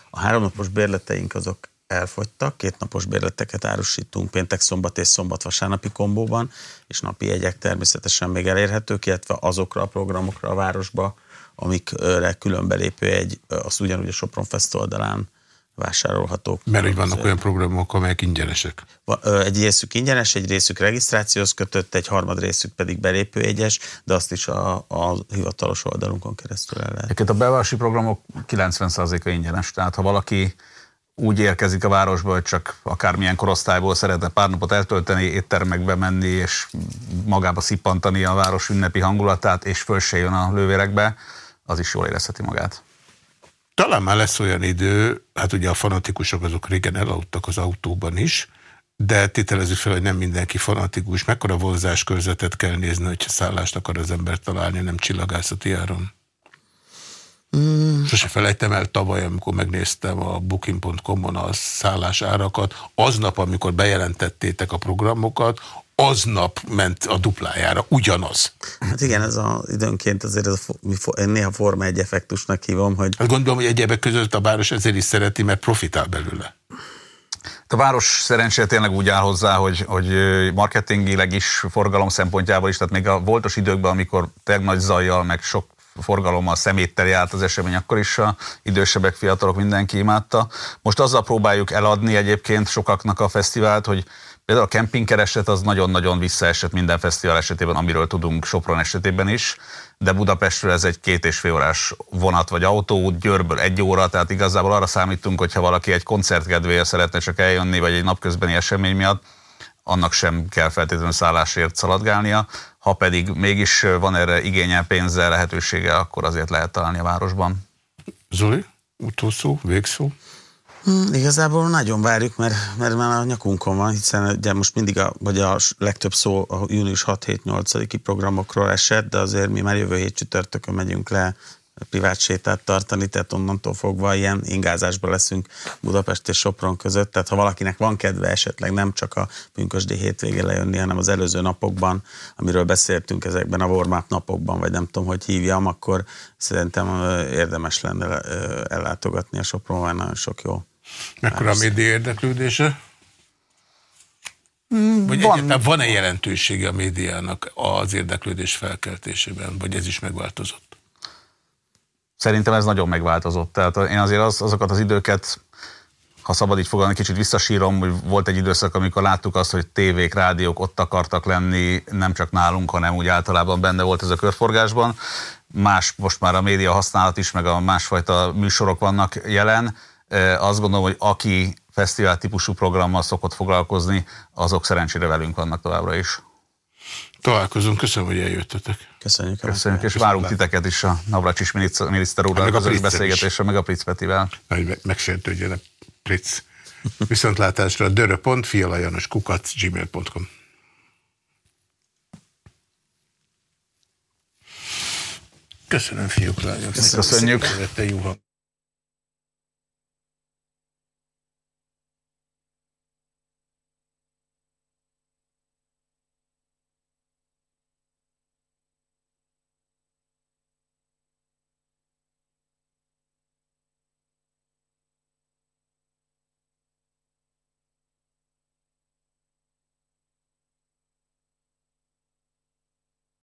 A háromnapos bérleteink azok elfogytak, kétnapos bérleteket árusítunk péntek, szombat és szombat-vasárnapi kombóban, és napi jegyek természetesen még elérhetők, illetve azokra a programokra a városba, amikre különbelépő egy, az ugyanúgy a Sopron Fest oldalán vásárolhatók. Mert hogy vannak olyan programok, amelyek ingyenesek. Egy részük ingyenes, egy részük regisztrációhoz kötött, egy harmad részük pedig belépőjegyes, de azt is a, a hivatalos oldalunkon keresztül el lehet. Egyébként a bevárosi programok 90%-a ingyenes, tehát ha valaki úgy érkezik a városba, hogy csak akármilyen korosztályból szeretne pár napot eltölteni, éttermekbe menni, és magába szippantani a város ünnepi hangulatát, és föl se jön a lővérekbe, az is jól érezheti magát. Talán már lesz olyan idő, hát ugye a fanatikusok azok régen elaludtak az autóban is, de tételezzük fel, hogy nem mindenki fanatikus. Mekkora vonzás körzetet kell nézni, hogyha szállást akar az ember találni, nem csillagászati áron? Mm. Sose felejtem el tavaly, amikor megnéztem a booking.com-on a szállás árakat, aznap, amikor bejelentettétek a programokat, aznap ment a duplájára, ugyanaz. Hát igen, ez a, időnként azért ez a, én néha Forma egy effektusnak hívom, hogy... Hát gondolom, hogy egyebek között a város ezért is szereti, mert profitál belőle. A város szerencsére tényleg úgy áll hozzá, hogy, hogy marketingileg is, forgalom szempontjából is, tehát még a voltos időkben, amikor tényleg nagy zajjal, meg sok forgalommal, szeméttel járt az esemény, akkor is a idősebbek, fiatalok mindenki imádta. Most azzal próbáljuk eladni egyébként sokaknak a fesztivált, hogy Például a kempingkereset az nagyon-nagyon visszaesett minden fesztivál esetében, amiről tudunk Sopron esetében is, de Budapestről ez egy két és fél órás vonat vagy autó, Győrből egy óra, tehát igazából arra számítunk, hogyha valaki egy koncert kedvéért szeretne csak eljönni, vagy egy napközbeni esemény miatt, annak sem kell feltétlenül szállásért szaladgálnia. Ha pedig mégis van erre igényel, pénzzel, lehetősége, akkor azért lehet találni a városban. Zoli, utolsó, végszó? Hmm, igazából nagyon várjuk, mert, mert már a nyakunkon van, hiszen ugye most mindig a, vagy a legtöbb szó a június 6-7-8-i programokról esett, de azért mi már jövő hét csütörtökön megyünk le privát sétát tartani, tehát onnantól fogva ilyen ingázásban leszünk Budapest és Sopron között, tehát ha valakinek van kedve esetleg nem csak a pünkösdi hétvégén lejönni, hanem az előző napokban, amiről beszéltünk ezekben a warm napokban, vagy nem tudom, hogy hívjam, akkor szerintem érdemes lenne ellátogatni a Sopron, mert nagyon sok jó. Mekkora a média érdeklődése? Hmm, vagy van. egyáltalán van-e jelentősége a médiának az érdeklődés felkeltésében, vagy ez is megváltozott? Szerintem ez nagyon megváltozott. Tehát én azért az, azokat az időket, ha szabad így fogalni, kicsit visszasírom, hogy volt egy időszak, amikor láttuk azt, hogy tévék, rádiók ott akartak lenni, nem csak nálunk, hanem úgy általában benne volt ez a körforgásban. Más, most már a média használat is, meg a másfajta műsorok vannak jelen. Azt gondolom, hogy aki fesztivál típusú programmal szokott foglalkozni, azok szerencsére velünk vannak továbbra is. Találkozunk, köszönöm, hogy eljöttetek. Köszönjük. Köszönjük, és várunk titeket is a Navracsis miniszter úrral közös beszélgetésre, meg a Pritz Petivel. Hogy megsértődjön a Pritz. Viszontlátásra a dörö.fialajanos kukac gmail.com Köszönöm, fiúk, lányok. Köszönjük. Köszönjük.